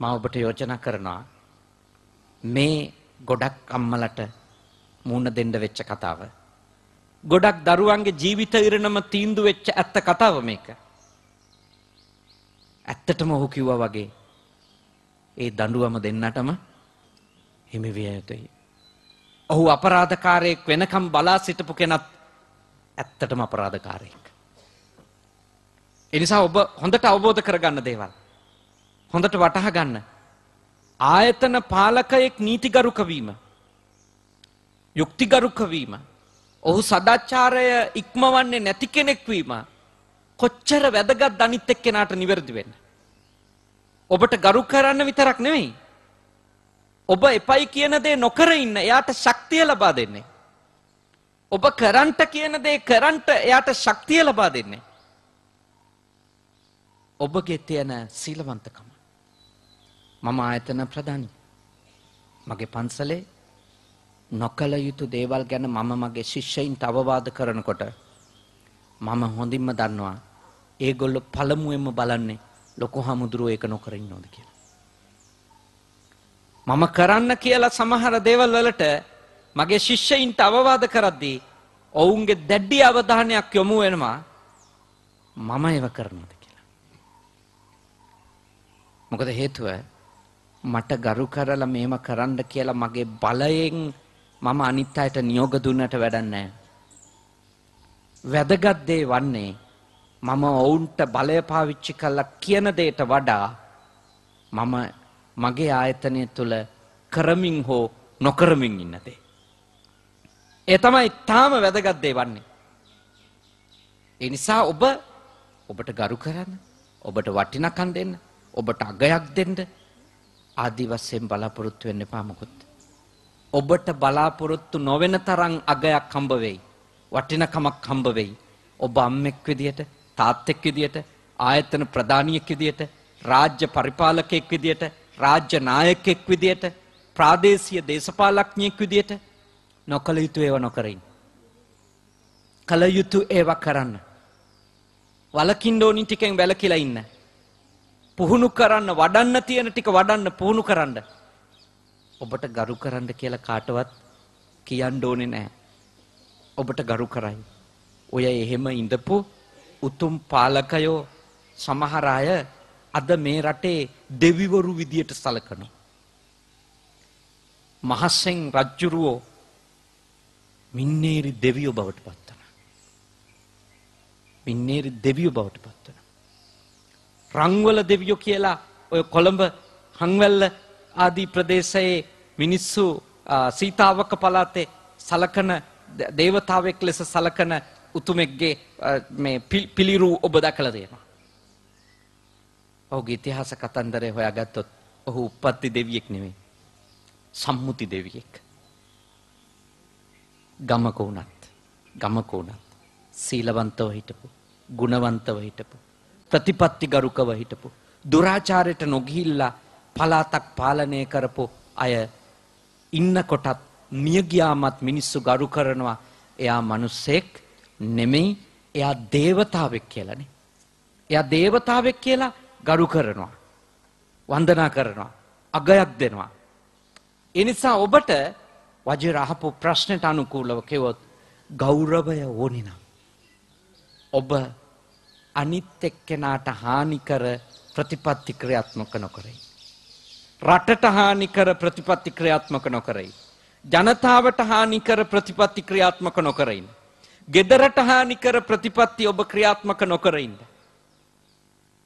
මම ඔබට යෝජනා කරනවා මේ ගොඩක් අම්මලට මූණ දෙන්න වෙච්ච කතාව. ගොඩක් දරුවන්ගේ ජීවිත ඉරණම තීන්දු වෙච්ච ඇත්ත කතාව මේක. ඇත්තටම ඔහු කිව්වා වගේ ඒ දඬුවම දෙන්නටම හිමි විය යුතුයි. ඔහු අපරාධකාරයෙක් වෙනකම් බලා සිටපු කෙනත් ඇත්තටම අපරාධකාරයෙක්. එනිසා ඔබ හොඳට අවබෝධ කරගන්න දේවල්. හොඳට වටහා ගන්න. ආයතන පාලකයෙක් නීතිගරුක වීම. යුක්තිගරුක වීම. ඔහු සදාචාරය ඉක්මවන්නේ නැති කෙනෙක් වීම. කොච්චර වැදගත් අනිත් එක්කෙනාට නිවැරදි වෙන්න. ඔබට ගරු කරන්න විතරක් නෙවෙයි. ඔබ එපයි කියන දේ නොකර ඉන්න එයාට ශක්තිය ලබා දෙන්නේ. ඔබ කරන්ට කියන දේ කරන්ට එයාට ශක්තිය ලබා දෙන්නේ. ඔබගේ තියෙන සීලවන්තකම. මම ආයතන ප්‍රධානි. මගේ පන්සලේ නොකළ යුතු දේවල් ගැන මම මගේ ශිෂ්‍යයින්ට අවවාද කරනකොට මම හොඳින්ම දන්නවා ඒගොල්ලො පළමුුවෙන්ම බලන්නේ ලොකු හමුදුරුව ඒක නොකර ඉන්නෝද කියලා. මම කරන්න කියලා සමහර දේවල් වලට මගේ ශිෂ්‍යයින්ට අවවාද කරද්දී ඔවුන්ගේ දැඩ්ඩි අවධානයක් යොමු වෙනවා මම ඒව කරනද කියලා. මොකද හේතුව මට ගරු කරලා මේම කරන්න කියලා මගේ බලයෙන් මම අනිත් අයට නියෝග දුන්නට වැඩන්නේ. වැදගත් දේ වන්නේ මම ඔවුන්ට බලය පාවිච්චි කල්ලා කියන දේට වඩා මම මගේ ආයතනය තුළ කරමින් හෝ නොකරමින් ඉන්නදේ. ඒ තමයි තාම වැදගත් දේ වන්නේ. ඒ නිසා ඔබ ඔබට ගරු කරන්න ඔබට වටිනකන් දෙන්න ඔබට අගයක් දෙන්න ආදි වශයෙන් බලාපොරොත්තු වෙන්න එපා මොකොත්. ඔබට බලාපොරොත්තු නොවන තරම් අගයක් හම්බ වෙයි. වටිනකමක් හම්බ වෙයි. ඔබ අම්මෙක් විදියට, තාත්තෙක් විදියට, ආයතන ප්‍රධානියෙක් විදියට, රාජ්‍ය පරිපාලකයෙක් විදියට, රාජ්‍ය නායකයෙක් විදියට ප්‍රාදේශීය දේශපාලඥයෙක් විදියට නොකළ යුතු ඒවා නොකරින්. කළ යුතු ඒවා කරන්න. වලකින් ඕනි ටිකෙන් වැලකිලා ඉන්න. පුහුණු කරන්න වඩන්න තියෙන ටික වඩන්න පුහුණු කරන්න. ඔබට ගරු කරන්න කියලා කාටවත් කියන්න ඕනේ නෑ. ඔබට ගරු කරයි. ඔය එහෙම ඉඳපු උතුම් පාලකයෝ සමහර අය අද මේ රටේ දෙවිවරු විදියට සලකනවා. මහස්සෙන් රජ්ජුරුවෝ මින්නේරි දෙවියෝ බවට පත්වන. මින්නේරි දෙවියෝ බවට පත්වන. රංවල දෙවියෝ කියලා ඔය කොළඹ හංවැල්ල ආදී ප්‍රදේශයේ මිනිස්සු සීතාවක පලාතේ සලකන දේවතාවෙක් ලෙස සලකන උතුමෙක්ගේ පිළිරු ඔබ දැකල තියෙනවා. ඔහුගේ ඉතිහාස කතන්දරය හොයාගත්තොත් ඔහු උපත්ති දෙවියෙක් නෙවෙයි. සම්මුති දෙවියෙක්. ගමක වුණත් ගමක වුණත් සීලවන්තව හිටපු ගුණවන්තව හිටපු ප්‍රතිපත්ති ගරුකව හිටපු දුරාචාරයට නොගිහිල්ලා පලාතක් පාලනය කරපු අය ඉන්න කොටත් මියගියාමත් මිනිස්සු ගරු කරනවා එයා මනුස්සෙක් නෙමෙයි එයා දේවතාවෙක් කියලනේ. එයා දේවතාවෙක් කියලා ගරු කරනවා. වන්දනා කරනවා. අගයක් දෙනවා. එනිසා ඔබට වජර අහපු ප්‍රශ්නයට අනුකූලව කෙවොත් ගෞරවය ඕනිනම්. ඔබ අනිත් එක්කෙනාට හානිකර ප්‍රතිපත්ති ක්‍රියාත්මක නොකරයි. රටට හානිකර ප්‍රතිපත්ති ක්‍රියාත්මක නොකරයි. ජනතාවට හානිකර ප්‍රතිපත්ති ක්‍රියාත්මක නොකරයින්න. ගෙදරට හානිකර ප්‍රතිපත්ති ඔබ ක්‍රියාත්මක නොකරයින්ද.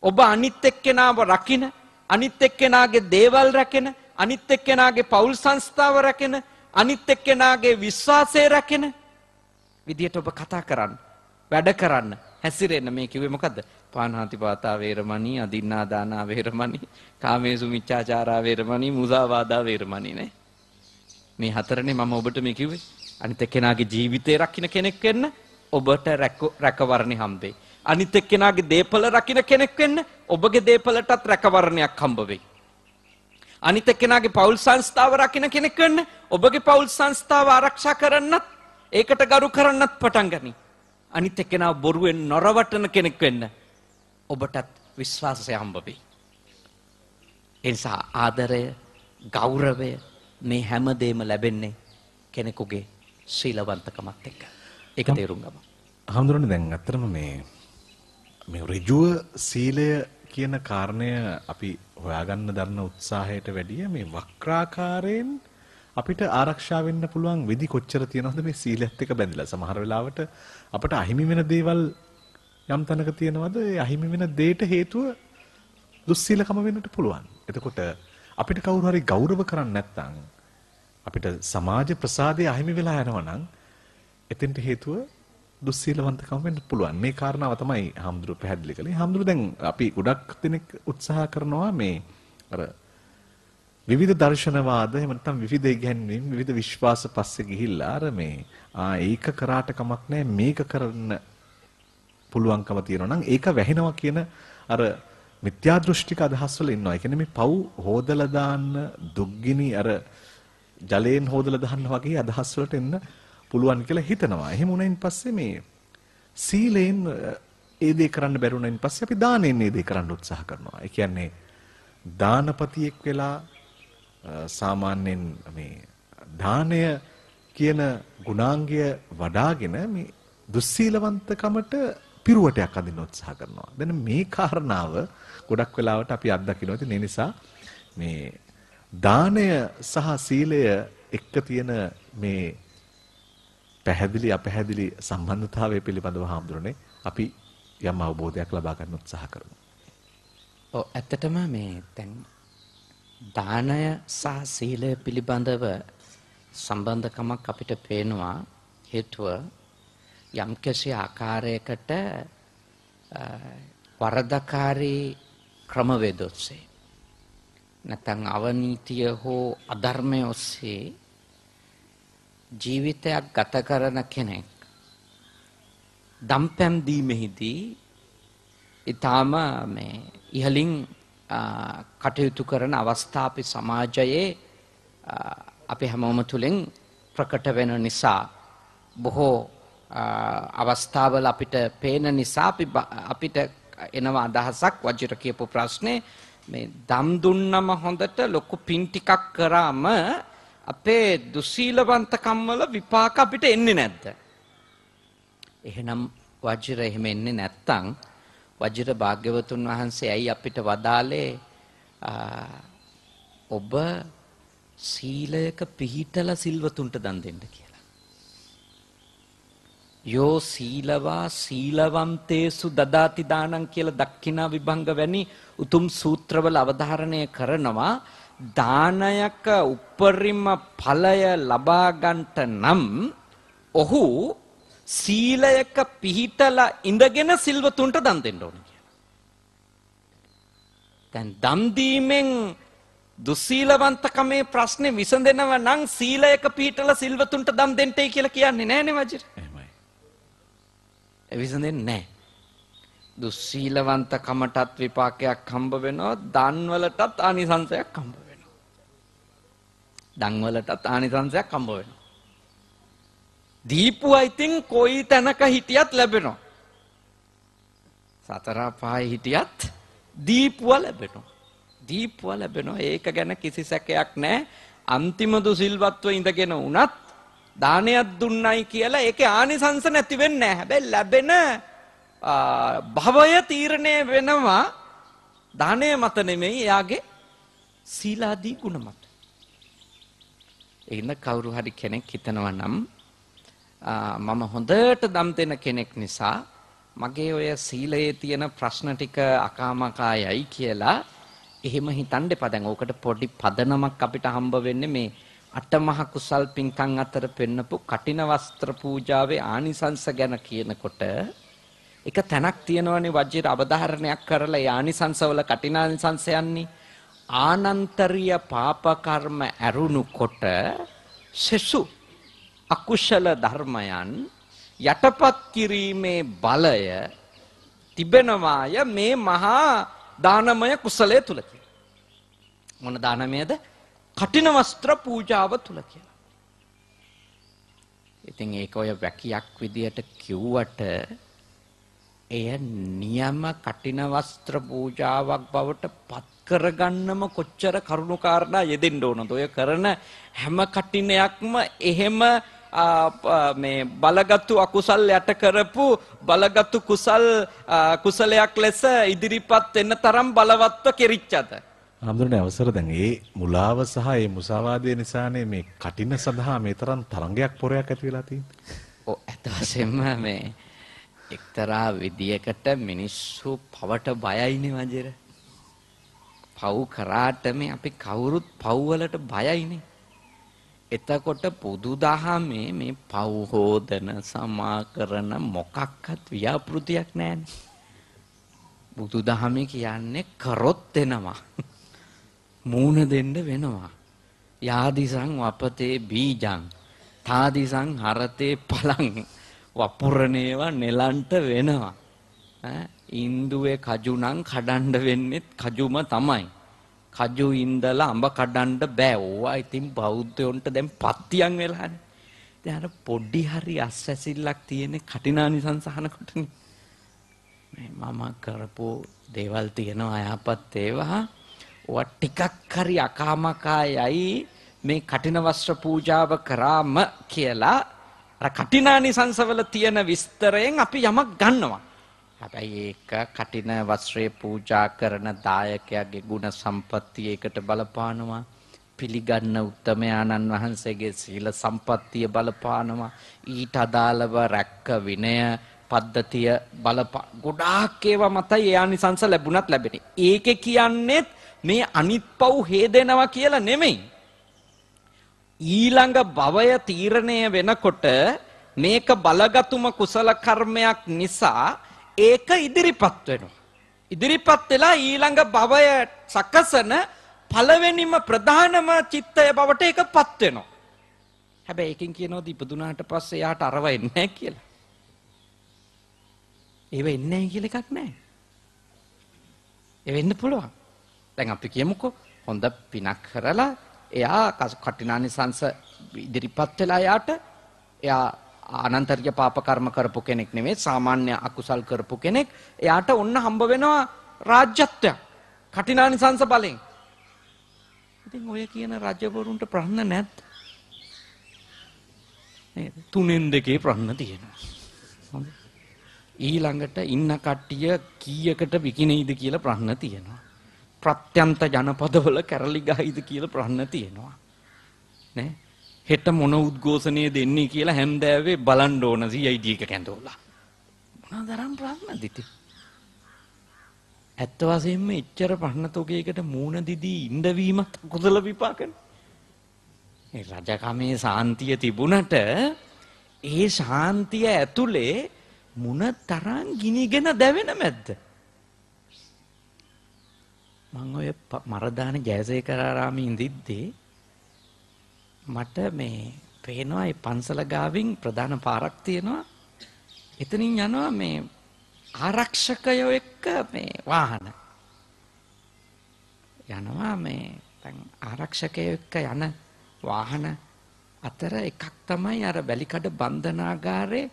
ඔබ අනිත් එක්කෙනාව රකින අනිත් එක්කෙනාගේ දේවල් රැකෙන අනිත් එක්කෙනාගේ පවුල් සංස්ථාව රැකෙන අනිත් එක්කෙනාගේ විශ්වාසය රැකෙන විදියට ඔබ කතා කරන්න වැඩ කරන්න හැසිරෙන්න. මේ කිව්වේ මොකද්ද? පානහති පාතා වේරමණී අදින්නා දානා වේරමණී කාමේසු මිච්ඡාචාරා වේරමණී මුසාවාදා වේරමණී නේ? මේ හතරනේ මම ඔබට මේ කිව්වේ. අනිත් එක්කෙනාගේ ජීවිතේ රකින්න කෙනෙක් වෙන්න ඔබට රැකවරණේ හම්බෙයි. අනිත් එක්කෙනාගේ දේපල රකින්න කෙනෙක් වෙන්න ඔබගේ දේපලටත් රැකවරණයක් හම්බ වෙයි. අනිත් එක්කෙනාගේ පෞල් සංස්ථාව රකින්න කෙනෙක් වෙන්න ඔබගේ පෞල් සංස්ථාව ආරක්ෂා කරන්නත් ඒකට ගරු කරන්නත් පටන් ගනි. අනිත් එක්කෙනා බොරුවෙන් නොරවටන කෙනෙක් වෙන්න ඔබටත් විශ්වාසය හම්බ වෙයි. ඒ නිසා ආදරය ගෞරවය මේ හැමදේම ලැබෙන්නේ කෙනෙකුගේ ශීලවන්තකමත් එක්ක. ඒක තේරුම් ගමු. හඳුරන්නේ දැන් අත්‍තරම මේ මේ ඍජුව සීලය කියන කාරණය අපි හොයාගන්න දරන උත්සාහයට වැඩිය මේ වක්‍රාකාරයෙන් අපිට ආරක්ෂා වෙන්න පුළුවන් විදි කොච්චර තියෙනවද මේ සීලයත් එක්ක බැඳලා සමහර වෙලාවට අපට අහිමි වෙන දේවල් යම් තැනක තියෙනවද ඒ අහිමි වෙන දෙයට හේතුව දුස්සීලකම වෙන්නට පුළුවන්. එතකොට අපිට කවුරු හරි ගෞරව කරන්නේ නැත්නම් අපිට සමාජ ප්‍රසාදය අහිමි වෙලා යනවා නම් එතෙන්ට හේතුව දුස්සීලවන්තකම වෙන්න පුළුවන්. මේ කාරණාව තමයි හාමුදුරු පැහැදිලි කළේ. හාමුදුරු දැන් අපි ගොඩක් දෙනෙක් උත්සාහ කරනවා මේ අර විවිධ දර්ශනවාද එහෙම නැත්නම් විවිධ ඉගැන්වීම් විවිධ විශ්වාස පස්සේ ගිහිල්ලා අර මේ ආ ඒක කරාට කමක් නැහැ මේක කරන්න පුළුවන්කම තියෙනවා නම් ඒක වැහෙනවා කියන අර මිත්‍යා දෘෂ්ටික අදහස් වල ඉන්නවා. ඒ කියන්නේ මේ පව් හොදලා දාන්න දුක්ගිනි අර ජලයෙන් හොදලා දාන්න වගේ අදහස් වලට එන්න පුළුවන් කියලා හිතනවා. එහෙම වුණයින් පස්සේ මේ සීලෙන් ඒ දේ කරන්න බැරුණයින් පස්සේ අපි දානෙන් ඒ දේ කරන්න උත්සාහ කරනවා. ඒ කියන්නේ දානපතියෙක් වෙලා සාමාන්‍යයෙන් මේ දානය කියන ගුණාංගය වඩාගෙන මේ දුස්සීලවන්තකමට පිරුවටයක් අදින්න උත්සාහ කරනවා. දැන් මේ කාරණාව ගොඩක් වෙලාවට අපි අත්දකිනවා. ඉතින් ඒ නිසා මේ දානය සහ සීලය එක්ක තියෙන මේ පැහැදිලි අපැහැදිලි සම්බන්ධතාවය පිළිබඳව හාමුදුරනේ අපි යම් අවබෝධයක් ලබා ගන්න උත්සාහ කරමු. ඔව් ඇත්තටම මේ දැන් දානය සහ සීලය පිළිබඳව සම්බන්ධකමක් අපිට පේනවා හේතුව යම්කිසි ආකාරයකට වරදකාරී ක්‍රමවේද ඔස්සේ නැත්නම් අවනීතිය හෝ අධර්මය ඔස්සේ ජීවිතයක් ගත කරන කෙනෙක්. දම්පැම් දීමෙහිදී ඊටාම මේ ඉහලින් කටයුතු කරන අවස්ථා අපි සමාජයේ අපි හැමෝම තුළින් ප්‍රකට වෙන නිසා බොහෝ අවස්ථාවල අපිට පේන නිසා අපිට එනවා අදහසක් වජිර කියපු ප්‍රශ්නේ මේ දම් දුන්නම හොඳට ලොකු පින් ටිකක් කරාම අපේ දුසීලවන්තකම්වල විපාක අපිට එන්නේ නැද්ද? එහෙනම් වජිර එහෙම එන්නේ නැත්තම් වජිර භාග්‍යවතුන් වහන්සේ ඇයි අපිට වදාලේ ඔබ සීලයක පිහිටලා සිල්වතුන්ට දන් දෙන්න කියලා. යෝ සීලවා සීලවන්තේසු දදාති දානං කියලා දක්ඛිනා විභංග වැනි උතුම් සූත්‍රවල අවධාරණය කරනවා දානයක උපරිම ඵලය ලබා ගන්නට නම් ඔහු සීලයක පිහිටලා ඉඳගෙන සිල්වතුන්ට දන් දෙන්න ඕනේ කියලා. දැන් දන් දීමෙන් දුස්සීලවන්තකමේ ප්‍රශ්නේ විසඳෙනව නම් සීලයක පිහිටලා සිල්වතුන්ට දන් දෙන්නයි කියලා කියන්නේ නෑනේ වජිර. එහෙමයි. ඒ විසඳෙන්නේ නෑ. දුස්සීලවන්තකමටත් විපාකයක් හම්බ වෙනවා, දන් වලටත් ආනිසංසයක් හම්බ වෙනවා. දන් වලටත් ආනිසංසයක් හම්බ වෙනවා. දීපුවා ඉතින් කොයි තැනක හිටියත් ලැබෙනවා. සතර පහයි හිටියත් දීපුවා ලැබෙනවා. දීපුවා ලැබෙනවා. ඒක ගැන කිසි සැකයක් නැහැ. අන්තිම දුසිල්වත්ව ඉඳගෙන වුණත් දානයක් දුන්නයි කියලා ඒකේ ආනිසංස නැති වෙන්නේ නැහැ. හැබැයි ලැබෙන භවය තීරණය වෙනවා දානය මත නෙමෙයි එයාගේ සීලාදී ගුණ මත. එන්න කවුරු හරි කෙනෙක් හිතනවා නම් මම හොඳට දම් දෙන කෙනෙක් නිසා මගේ ඔය සීලයේ තියෙන ප්‍රශ්න ටික අකාමකායයි කියලා එහෙම හිතන්න එපා. දැන් ඕකට පොඩි පදනමක් අපිට හම්බ වෙන්නේ මේ අටමහ කුසල් පින්කම් අතර පෙන්නපු කටින වස්ත්‍ර පූජාවේ ආනිසංස ගැන කියනකොට එක තැනක් තියෙනවනේ වජිර අවධාරණයක් කරලා ඒ ආනිසංසවල කටිනානිසංස යන්නේ ආනන්තරීය පාප කර්ම ඇරුණුකොට සෙසු අකුශල ධර්මයන් යටපත් කිරීමේ බලය තිබෙනවාය මේ මහා දානමය කුසලය තුල මොන දානමයද? කටින වස්ත්‍ර පූජාව තුල කියලා. ඉතින් ඒක ඔය වැකියක් විදියට කිව්වට එය නියම කටින වස්ත්‍ර පූජාවක් බවට පත් කරගන්නම කොච්චර කරුණු කාරණා යෙදෙන්න ඕනද? ඔය කරන හැම කටිනයක්ම එහෙම මේ බලගත්තු අකුසල් යට කරපු බලගත්තු කුසල් කුසලයක් ලෙස ඉදිරිපත් වෙන්න තරම් බලවත්ව කෙරිච්චද. හාමුදුරනේ අවසර දැන් ඒ මුලාව සහ ඒ මුසාවාදය නිසානේ මේ කටින සඳහා මේ තරම් තරංගයක් පොරයක් ඇති වෙලා තියෙන්නේ. ඔව් ඇත්ත වශයෙන්ම මේ එක්තරා විදියකට මිනිස්සු පවට බයයිනේ වජිර. පව් කරාට මේ අපි කවුරුත් පව් වලට බයයිනේ. එතකොට බුදුදහමේ මේ පව් හෝදන සමා කරන මොකක්වත් ව්‍යාපෘතියක් නැහැනේ. බුදුදහමේ කියන්නේ කරොත් දෙනවා. මූණ දෙන්න වෙනවා. යාදිසං වපතේ බීජං තාදිසං හරතේ පලං වපුරණේවා නෙලන්ට වෙනවා. ඉන්දුවේ කජු නම් කඩන්න වෙන්නේ කජුම තමයි. කජු ඉඳලා අඹ කඩන්න බෑ. ඕවා ඉතින් බෞද්ධයන්ට දැන් පත්තියන් වෙලානේ. දැන් අර පොඩි හරි අස්වැසිල්ලක් තියෙන කටිනානිසංස අහනකොටනේ. මේ මම කරපු දේවල් තියෙනවා අයහපත් ඒවා. ඕවා ටිකක් හරි අකාමකායයි මේ කටින වස්ත්‍ර පූජාව කරාම කියලා අර කටිනානිසංසවල තියෙන විස්තරයෙන් අපි යමක් ගන්නවා. හැබැයි ඒක කටින වස්ත්‍රයේ පූජා කරන දායකයාගේ ගුණ සම්පත්තිය ඒකට බලපානවා. පිළිගන්න උත්තමයාණන් වහන්සේගේ සීල සම්පත්තිය බලපානවා. ඊට අදාළව රැක්ක විනය පද්ධතිය බලපා ගොඩාක් ඒවා මතයි ඒ ආනිසංස ලැබුණත් ලැබෙන්නේ. ඒකේ කියන්නේත් මේ අනිත් පව් හේදෙනවා කියලා නෙමෙයි. ඊළඟ භවය තීරණය වෙනකොට මේක බලගතුම කුසල කර්මයක් නිසා ඒක ඉදිරිපත් වෙනවා. ඉදිරිපත් වෙලා ඊළඟ භවය සකසන පළවෙනිම ප්‍රධානම චිත්තය බවට ඒකපත් වෙනවා. හැබැයි ඒකෙන් කියනවාද ඉපදුනාට පස්සේ යාට අරව එන්නේ නැහැ කියලා. ඒව එන්නේ නැහැ කියලා එකක් නැහැ. ඒ වෙන්න පුළුවන්. දැන් අපි කියමුකෝ හොඳ පිනක් කරලා එයා කටිනානිසංස ඉදිරිපත් වෙලා යාට එයා අනන්තර්ය පාප කර්ම කරපු කෙනෙක් නෙමෙයි සාමාන්‍ය අකුසල් කරපු කෙනෙක්. එයාට ඔන්න හම්බ වෙනවා රාජ්‍යත්වයක්. කටිනානිසංස බලෙන්. ඉතින් ඔය කියන රජවරුන්ට ප්‍රශ්න නැද්ද තුනෙන් දෙකේ ප්‍රශ්න තියෙනවා. ඊළඟට ඉන්න කට්ටිය කීයකට විකිනෙයිද කියලා ප්‍රශ්න තියෙනවා. ප්‍රත්‍යන්ත ජනපදවල කැරලි ගහයිද කියලා ප්‍රශ්න තියෙනවා. නේ? හෙට මොන උද්ඝෝෂණය දෙන්නේ කියලා හැන්දෑවේ බලන්න ඕන CID එක කැඳවලා. මොනතරම් ප්‍රශ්නද ඉතින්? ඇත්ත වශයෙන්ම එච්චර ප්‍රශ්න තෝගයකට මූණ දිදී ඉඳවීමත් කුසල විපාකනේ. ඒ රජකමේ සාන්තිය තිබුණට ඒ ශාන්තිය ඇතුලේ මුණ තරම් ගිනිගෙන දැවෙන මැද්ද? මම ඔය මරදාන ජයසේකරාරාමේ ඉඳිද්දී මට මේ පේනවා ඒ පන්සල ගාවින් ප්‍රධාන පාරක් තියෙනවා. එතනින් යනවා මේ ආරක්ෂකයෝ එක්ක මේ වාහන. යනවා මේ දැන් ආරක්ෂකයෝ එක්ක යන වාහන අතර එකක් තමයි අර වැලිකඩ බන්ධනාගාරේ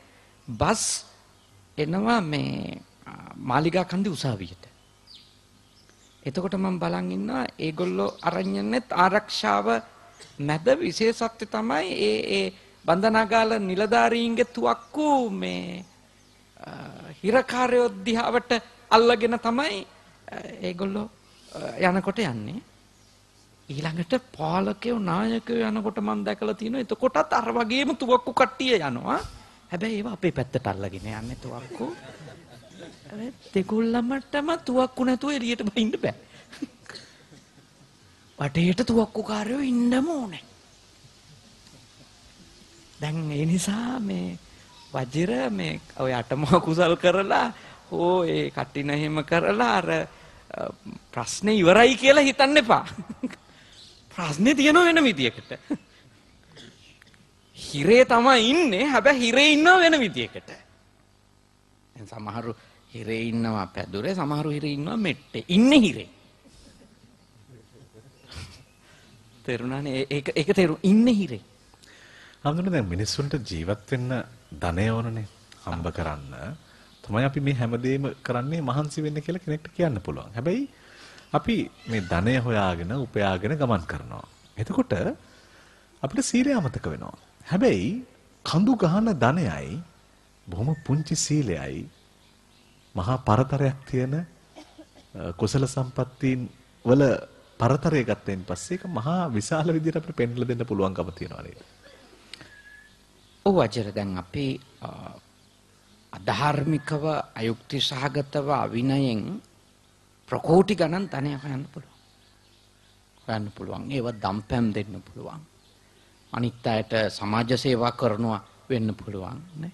බස් එනවා මේ මාලිගා කන්දේ උසාවියට. එතකොට මම බලන් ඉන්නවා ඒගොල්ලෝ අරන් යන්නේත් ආරක්ෂාව මැද විශේෂත්වය තමයි ඒ ඒ බන්ධනාගාල නිලධාරීන්ගේ තුවක්කු මේ හිරකාරයෝ දිහාවට අල්ලගෙන තමයි ඒගොල්ලෝ යනකොට යන්නේ. ඊළඟට පාලකයෝ නායකයෝ යනකොට මම දැකලා තියෙනවා එතකොටත් අර වගේම තුවක්කු කට්ටිය යනවා. හැබැයි ඒවා අපේ පැත්තට අල්ලගෙන යන්නේ තුවක්කු. දෙගොල්ලමටම තුවක්කු නැතුව එළියට බහින්න බෑ. වටේට තුවක්කුකාරයෝ ඉන්නම ඕනේ. දැන් ඒ නිසා මේ වජිර මේ ඔය අටමහා කුසල් කරලා හෝ ඒ කටින එහෙම කරලා අර ප්‍රශ්නේ ඉවරයි කියලා හිතන්න එපා. ප්‍රශ්නේ තියෙන වෙන විදියකට. හිරේ තමයි ඉන්නේ හැබැයි හිරේ ඉන්නව වෙන විදියකට. දැන් සමහරු හිරේ ඉන්නවා පැදුරේ සමහරු හිරේ ඉන්නවා මෙට්ටේ. ඉන්නේ හිරේ. තේරුණානේ ඒක ඒක තේරු ඉන්න හිරේ. හඳුනන දැන් මිනිස්සුන්ට ජීවත් වෙන්න ධනය ඕනනේ හම්බ කරන්න. තමයි අපි මේ හැමදේම කරන්නේ මහන්සි වෙන්න කියලා කෙනෙක්ට කියන්න පුළුවන්. හැබැයි අපි මේ ධනය හොයාගෙන උපයාගෙන ගමන් කරනවා. එතකොට අපිට සීලය අමතක වෙනවා. හැබැයි කඳු ගහන ධනයයි බොහොම පුංචි සීලයයි මහා පරතරයක් තියෙන කුසල සම්පත්තීන් වල පරතරය ගත්තයින් පස්සේ ඒක මහා විශාල විදිහට අපිට පෙන්ලා දෙන්න පුළුවන්කම තියෙනවා නේද? ඔව් අජර දැන් අපි අධාර්මිකව අයුක්ති සහගතව අවිනයෙන් ප්‍රකෝටි ගණන් ධනය හොයන්න පුළුවන්. හොයන්න පුළුවන්. ඒව දම්පැම් දෙන්න පුළුවන්. අනිත් අයට සමාජ සේවා කරනවා වෙන්න පුළුවන් නේ.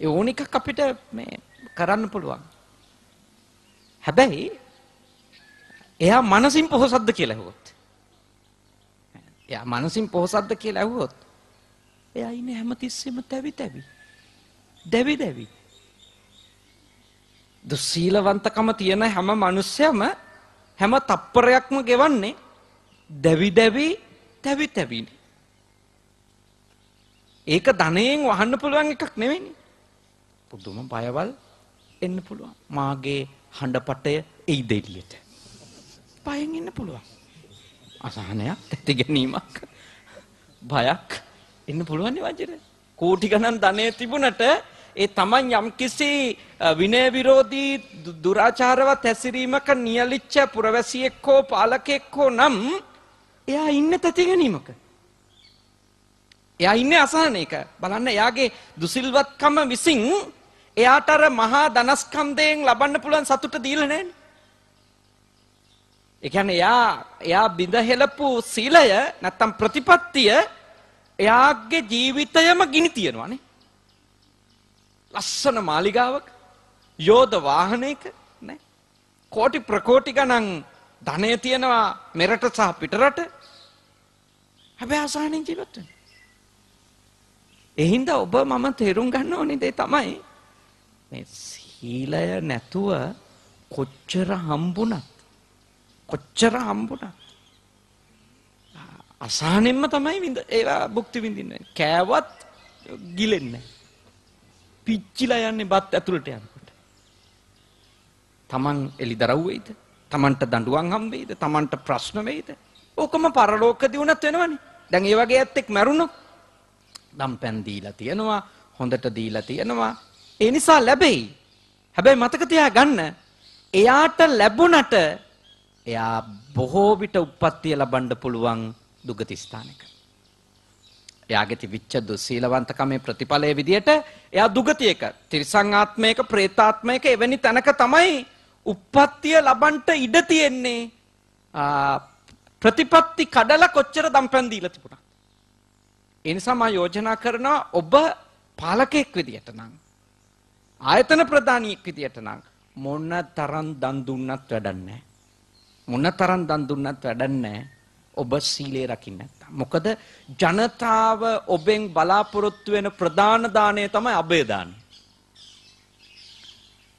ඒ ඕන එකක් අපිට මේ කරන්න පුළුවන්. හැබැයි එයා මනසින් පොහොසත්ද කියලා ඇහුවොත්. එයා මනසින් පොහොසත්ද කියලා ඇහුවොත් එයා ඉන්නේ හැමතිස්සෙම තැවි තැවි. දැවි දැවි. දුස්සීලවන්තකම තියෙන හැම මිනිස්සයම හැම තප්පරයක්ම ගෙවන්නේ දැවි දැවි තැවි තැවිනේ. ඒක ධනයෙන් වහන්න පුළුවන් එකක් නෙවෙයි. පුදුම බයවල් එන්න පුළුවන්. මාගේ හඬපටය එයි දෙලියට. පයෙන් ඉන්න පුළුවන්. අසහනයක් ඇති ගැනීමක් බයක් එන්න පුළුවන් වජර. කෝටි ගණන් ධනය තිබුණට ඒ තමන් යම්කිසි විනය විරෝධී දුරාචාරවත් හැසිරීමක නියලිච්ච පුරවැසියෙක් හෝ පාලකෙක් හෝ නම් එයා ඉන්න තැති ගැනීමක. එයා ඉන්නේ අසහනයක. බලන්න එයාගේ දුසිල්වත්කම විසින් එයාට අර මහා ධනස්කන්ධයෙන් ලබන්න පුළුවන් සතුට දීලා නැහැනේ. ඒ කියන්නේ එයා එයා බිඳ හෙලපු සීලය නැත්තම් ප්‍රතිපත්තිය එයාගේ ජීවිතයම ගිනි තියනවානේ. ලස්සන මාලිගාවක යෝධ වාහනයක නේ කෝටි ප්‍රකෝටි ගණන් ධනය තියෙනවා මෙරට සහ පිටරට හැබැයි අසහනෙන් ජීවත් වෙනවා. ඒ හින්දා ඔබ මම තේරුම් ගන්න ඕනේ දේ තමයි මේ සීලය නැතුව කොච්චර හම්බුණත් කොච්චර හම්බුණත් අසහනෙන්ම තමයි විඳ ඒවා භුක්ති විඳින්නේ. කෑවත් ගිලෙන්නේ පිච්චිලා යන්නේ බත් ඇතුළට යනකොට. Taman එලිදරව් වෙයිද? Tamanට දඬුවම් හම් වෙයිද? Tamanට ප්‍රශ්න වෙයිද? ඕකම පරලෝකදී වුණත් වෙනවනේ. දැන් ඒ වගේ ඇත්තෙක් මැරුණොත් දම්පැන් දීලා තියෙනවා, හොඳට දීලා තියෙනවා. ඒ නිසා ලැබෙයි. හැබැයි මතක තියාගන්න එයාට ලැබුණට එයා බොහෝ විට උප්පත්තිය ලබන්න පුළුවන් දුගති ස්ථානයක. එයාගේ තිබිච්ච දුස්සීලවන්තකමේ ප්‍රතිඵලයේ විදියට එයා දුගතියක තිරිසං ආත්මයක പ്രേතාත්මයක එවැනි තැනක තමයි උප්පත්තිය ලබන්ට ඉඩ තියෙන්නේ ප්‍රතිපත්ති කඩලා කොච්චර දම්පැන් දීලා තිබුණා. ඒ නිසා මා යෝජනා කරනවා ඔබ පාලකයෙක් විදියට නම් ආයතන ප්‍රධානියෙක් විදියට නම් මොන තරම් දන් දුන්නත් වැඩක් නැහැ. මොන තරම් දන් දුන්නත් වැඩක් නැහැ. ඔබ සීලේ රකින්න නැත්තම්. මොකද ජනතාව ඔබෙන් බලාපොරොත්තු වෙන ප්‍රධාන දාණය තමයි අබේ දාණය.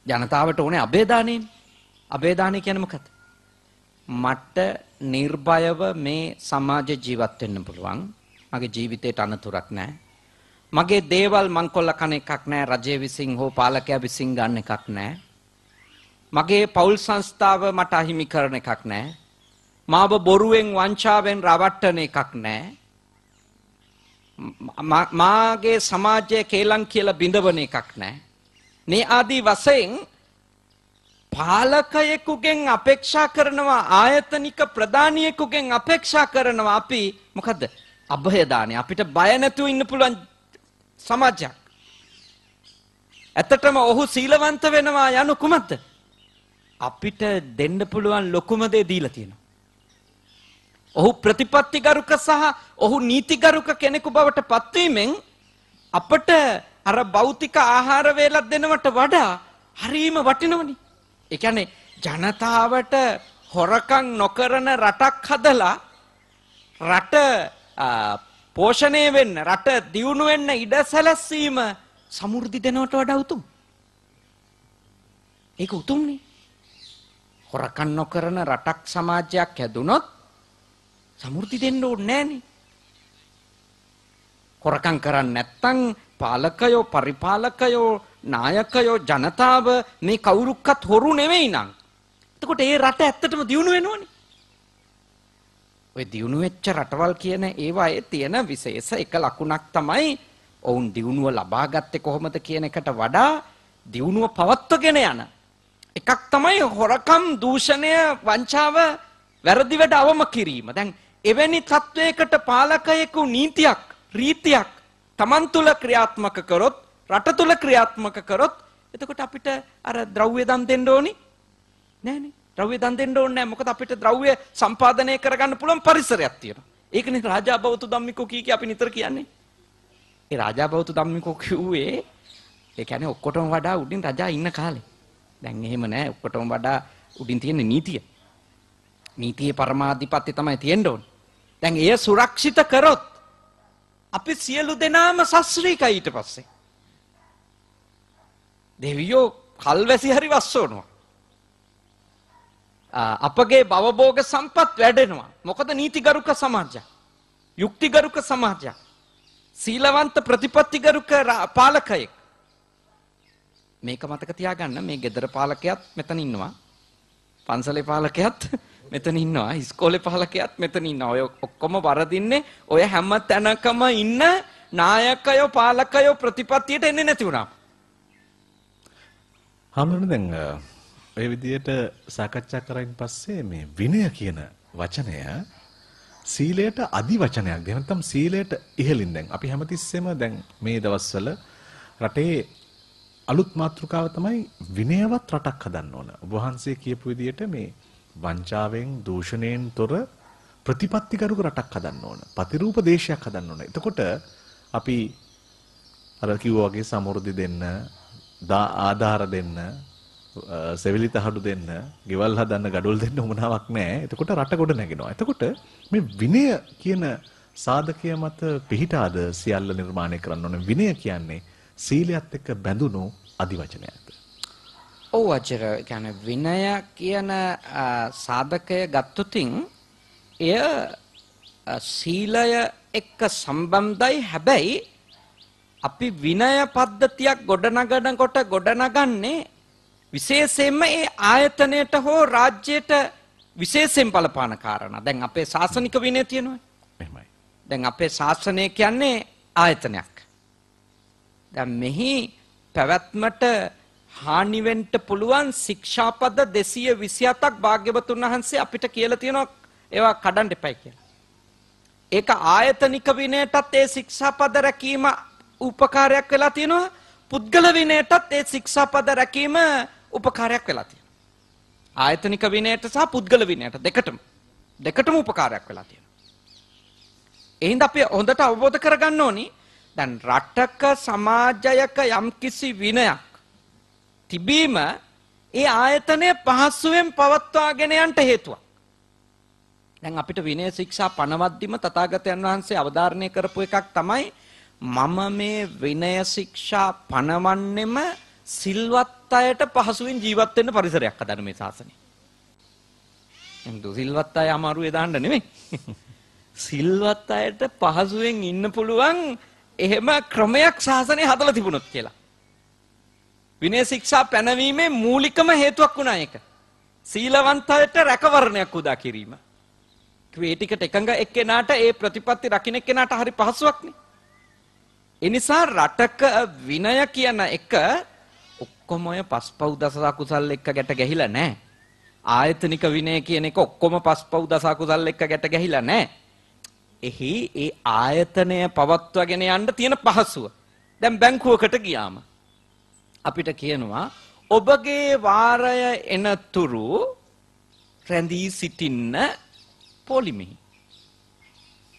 ජනතාවට ඕනේ අබේ දාණයෙන්. අබේ දාණය කියන්නේ මොකක්ද? මට නිර්භයව මේ සමාජ ජීවත් වෙන්න පුළුවන්. මගේ ජීවිතේට අනතුරක් නැහැ. මගේ දේවල් මං කොල්ල කන එකක් නැහැ. රජය විසින් හෝ පාලකයා විසින් ගන්න එකක් නැහැ. මගේ පෞල් සංස්ථාව මට අහිමි කරන එකක් නැහැ. මාව බොරුවෙන් වංචාවෙන් රවට්ටන එකක් නැහැ. මාගේ සමාජය කේලම් කියලා බිඳවන එකක් නැහැ. මේ ආදී වශයෙන් පාලකයෙකුගෙන් අපේක්ෂා කරනවා ආයතනික ප්‍රධානියෙකුගෙන් අපේක්ෂා කරනවා අපි මොකද්ද අභයදානය අපිට බය නැතුව ඉන්න පුළුවන් සමාජයක් ඇත්තටම ඔහු සීලවන්ත වෙනවා යනු කුමක්ද අපිට දෙන්න පුළුවන් ලොකුම දේ දීලා තියෙනවා ඔහු ප්‍රතිපත්තිගරුක සහ ඔහු නීතිගරුක කෙනෙකු බවට පත්වීමෙන් අපට අර භෞතික ආහාර වේලක් දෙනවට වඩා හරීම වටිනවනේ ඒ කියන්නේ ජනතාවට හොරකම් නොකරන රටක් හදලා රට පෝෂණය වෙන්න රට දියුණු වෙන්න ඉඩ සැලැස්වීම සමෘද්ධි දෙනවට වඩා උතුම්. ඒක උතුම්නේ. හොරකම් නොකරන රටක් සමාජයක් හැදුනොත් සමෘද්ධි දෙන්න ඕනේ නෑනේ. හොරකම් කරන්නේ නැත්නම් පාලකයෝ පරිපාලකයෝ නායකයෝ ජනතාව මේ කවුරුක්කත් හොරු නෙවෙයි නං. එතකොට ඒ රට ඇත්තටම දියුණු වෙනවනේ. ඔය දියුණු වෙච්ච රටවල් කියන ඒවායේ තියෙන විශේෂ එක ලකුණක් තමයි ඔවුන් දියුණුව ලබා ගත්තේ කොහොමද කියන එකට වඩා දියුණුව පවත්වගෙන යන එකක් තමයි හොරකම් දූෂණය වංචාව වැරදි වැඩ අවම කිරීම. දැන් එවැනි තත්වයකට පාලකයෙකු නීතියක් රීතියක් Taman තුල ක්‍රියාත්මක කරොත් රට තුල ක්‍රියාත්මක කරොත් එතකොට අපිට අර ද්‍රව්‍ය දන් දෙන්න ඕනි නෑනේ. ද්‍රව්‍ය දන් දෙන්න ඕනේ නෑ. මොකද අපිට ද්‍රව්‍ය සම්පාදනය කරගන්න පුළුවන් පරිසරයක් තියෙනවා. ඒකනේ රාජා බෞතු ධම්මිකෝ කී කී අපි නිතර කියන්නේ. ඒ රාජා බෞතු ධම්මිකෝ කිව්වේ ඒ කියන්නේ ඔක්කොටම වඩා උඩින් රජා ඉන්න කාලේ. දැන් එහෙම නෑ. ඔක්කොටම වඩා උඩින් තියෙන නීතිය. නීතියේ පරමාධිපත්‍ය තමයි තියෙන්න ඕනේ. දැන් එය සුරක්ෂිත කරොත් අපි සියලු දෙනාම සස්ත්‍රීකයි ඊට පස්සේ. දෙවියෝ කල්වැසි හරි වස්සෝනවා. අපගේ බවබෝග සම්පත් වැඩෙනවා. මොකද නීතිගරුක සමාජයක්. යුක්තිගරුක සමාජයක්. සීලවන්ත ප්‍රතිපත්තිගරුක පාලකයෙක්. මේක මතක තියාගන්න මේ ගෙදර පාලකයාත් මෙතන ඉන්නවා. පන්සලේ පාලකයාත් *laughs* මෙතන ඉන්නවා. ඉස්කෝලේ පාලකයාත් මෙතන ඉන්නවා. ඔය ඔක්කොම වරදින්නේ ඔය හැම තැනකම ඉන්න නායකයෝ පාලකයෝ ප්‍රතිපත්තියට එන්නේ නැති වුණා. හාමුදුරනේ දැන් ඔය විදිහට සාකච්ඡා කරයින් පස්සේ මේ විනය කියන වචනය සීලයට අදි වචනයක්. එහෙම නැත්නම් සීලයට ඉහළින් දැන් අපි හැමතිස්සෙම දැන් මේ දවස්වල රටේ අලුත් මාතෘකාව තමයි විනයවත් රටක් හදන්න ඕන. ඔබ වහන්සේ කියපු විදිහට මේ වංචාවෙන් දූෂණයෙන් තොර ප්‍රතිපත්තිකරුක රටක් හදන්න ඕන. ප්‍රතිරූප දේශයක් හදන්න ඕන. එතකොට අපි අර කිව්වා වගේ සමෘද්ධි දෙන්න ආධාර දෙන්න සෙවිලි තහඩු දෙන්න, ගෙවල් හදන්න, gadol දෙන්න උමනාවක් නැහැ. එතකොට රට ගොඩ නැගෙනවා. එතකොට මේ විනය කියන සාධකය මත පිහිටාද සියල්ල නිර්මාණය කරන්න ඕන. විනය කියන්නේ සීලයත් එක්ක බැඳුණු අදිවචනයක්. ඔව් අචර කියන්නේ විනය කියන සාධකය ගත්තොතින් එය සීලය එක්ක සම්බන්ධයි හැබැයි අපි විනය පද්ධතියක් ගොඩනගනකොට ගොඩනගන්නේ විශේෂයෙන්ම ඒ ආයතනයට හෝ රාජ්‍යයට විශේෂයෙන් බලපාන කාරණා. දැන් අපේ ශාසනික විනය තියෙනවා. එහෙමයි. දැන් අපේ ශාසනය කියන්නේ ආයතනයක්. දැන් මෙහි පැවැත්මට හානිවෙන්ට පුළුවන් ශික්ෂාපද 227ක් භාග්‍යවතුන් වහන්සේ අපිට කියලා තියෙනවා ඒවා කඩන්න එපයි කියලා. ඒක ආයතනික විනයටත් ඒ ශික්ෂාපද රැකීම උපකාරයක් වෙලා තියෙනවා. පුද්ගල විනයටත් ඒ ශික්ෂාපද රැකීම උපකාරයක් වෙලා තියෙනවා. ආයතනික විනයට සහ පුද්ගල විනයට දෙකටම දෙකටම උපකාරයක් වෙලා තියෙනවා. එහෙනම් අපි හොඳට අවබෝධ කරගන්න ඕනි දැන් රටක සමාජයක යම්කිසි විනයක් තිබීම ඒ ආයතනය පහසුවෙන් පවත්වාගෙන යන්න හේතුවක්. දැන් අපිට විනය ශික්ෂා පනවද්දිම තථාගතයන් වහන්සේ අවධාරණය කරපු එකක් තමයි මම මේ විනය ශික්ෂා පනවන්නෙම සිල්වත් අයට පහසුවෙන් ජීවත් වෙන්න පරිසරයක් හදන්න මේ ශාසනය. එම්දු සිල්වත් අය අමාරුවේ දාන්න නෙමෙයි. *laughs* සිල්වත් අයට පහසුවෙන් ඉන්න පුළුවන් එහෙම ක්‍රමයක් ශාසනය හදලා තිබුණොත් කියලා. විනය ශික්ෂා පැනවීමේ මූලිකම හේතුවක් වුණා ඒක. සීලවන්තයට රැකවරණයක් උදා කිරීම. ඒ ටිකට එකඟ එක්කෙනාට ඒ ප්‍රතිපත්ති රකින්න එක්කෙනාට හරි පහසුවක්නේ. ඒ නිසා රටක විනය කියන එක ඔක්කොම ඔය පස්පව් දස කුසල් එක්ක ගැට ගැහිලා නැහැ. ආයතනික විනය කියන එක ඔක්කොම පස්පව් දස කුසල් එක්ක ගැට ගැහිලා නැහැ. එහි ඒ ආයතනය පවත්වාගෙන යන්න තියෙන පහසුව. දැන් බැංකුවකට ගියාම අපිට කියනවා ඔබගේ වාරය එනතුරු රැඳී සිටින්න පොලිමෙහි.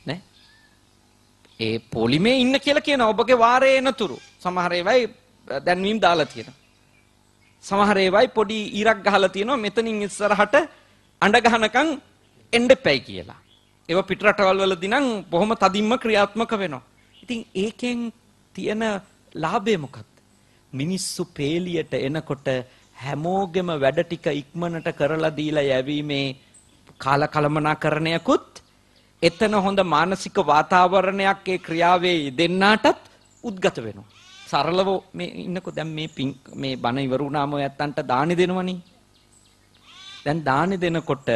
නේ? ඒ පොලිමේ ඉන්න කියලා කියන ඔබගේ වාරය එනතුරු සමහර ඒවායි දැන්වීම් දාලා තියෙනවා. සමහර ඒවායි පොඩි ඊරක් ගහලා තියෙනවා මෙතනින් ඉස්සරහට අඬ ගහනකම් එන්න එපයි කියලා. ඒව පිටරටවල් වලදී නම් බොහොම තදින්ම ක්‍රියාත්මක වෙනවා. ඉතින් ඒකෙන් තියෙන ලාභය මොකක්ද? මිනිස්සු පේලියට එනකොට හැමෝගෙම වැඩ ටික ඉක්මනට කරලා දීලා යැවීමේ කාලකලමනාකරණයකුත් එතන හොඳ මානසික වාතාවරණයක් ඒ ක්‍රියාවේ දෙන්නාටත් උද්ගත වෙනවා. සරලව මේ ඉන්නකො දැන් මේ මේ බණ ඉවර වුණාම ඔය ඇත්තන්ට දානි දෙනවනේ. දැන් දානි දෙනකොට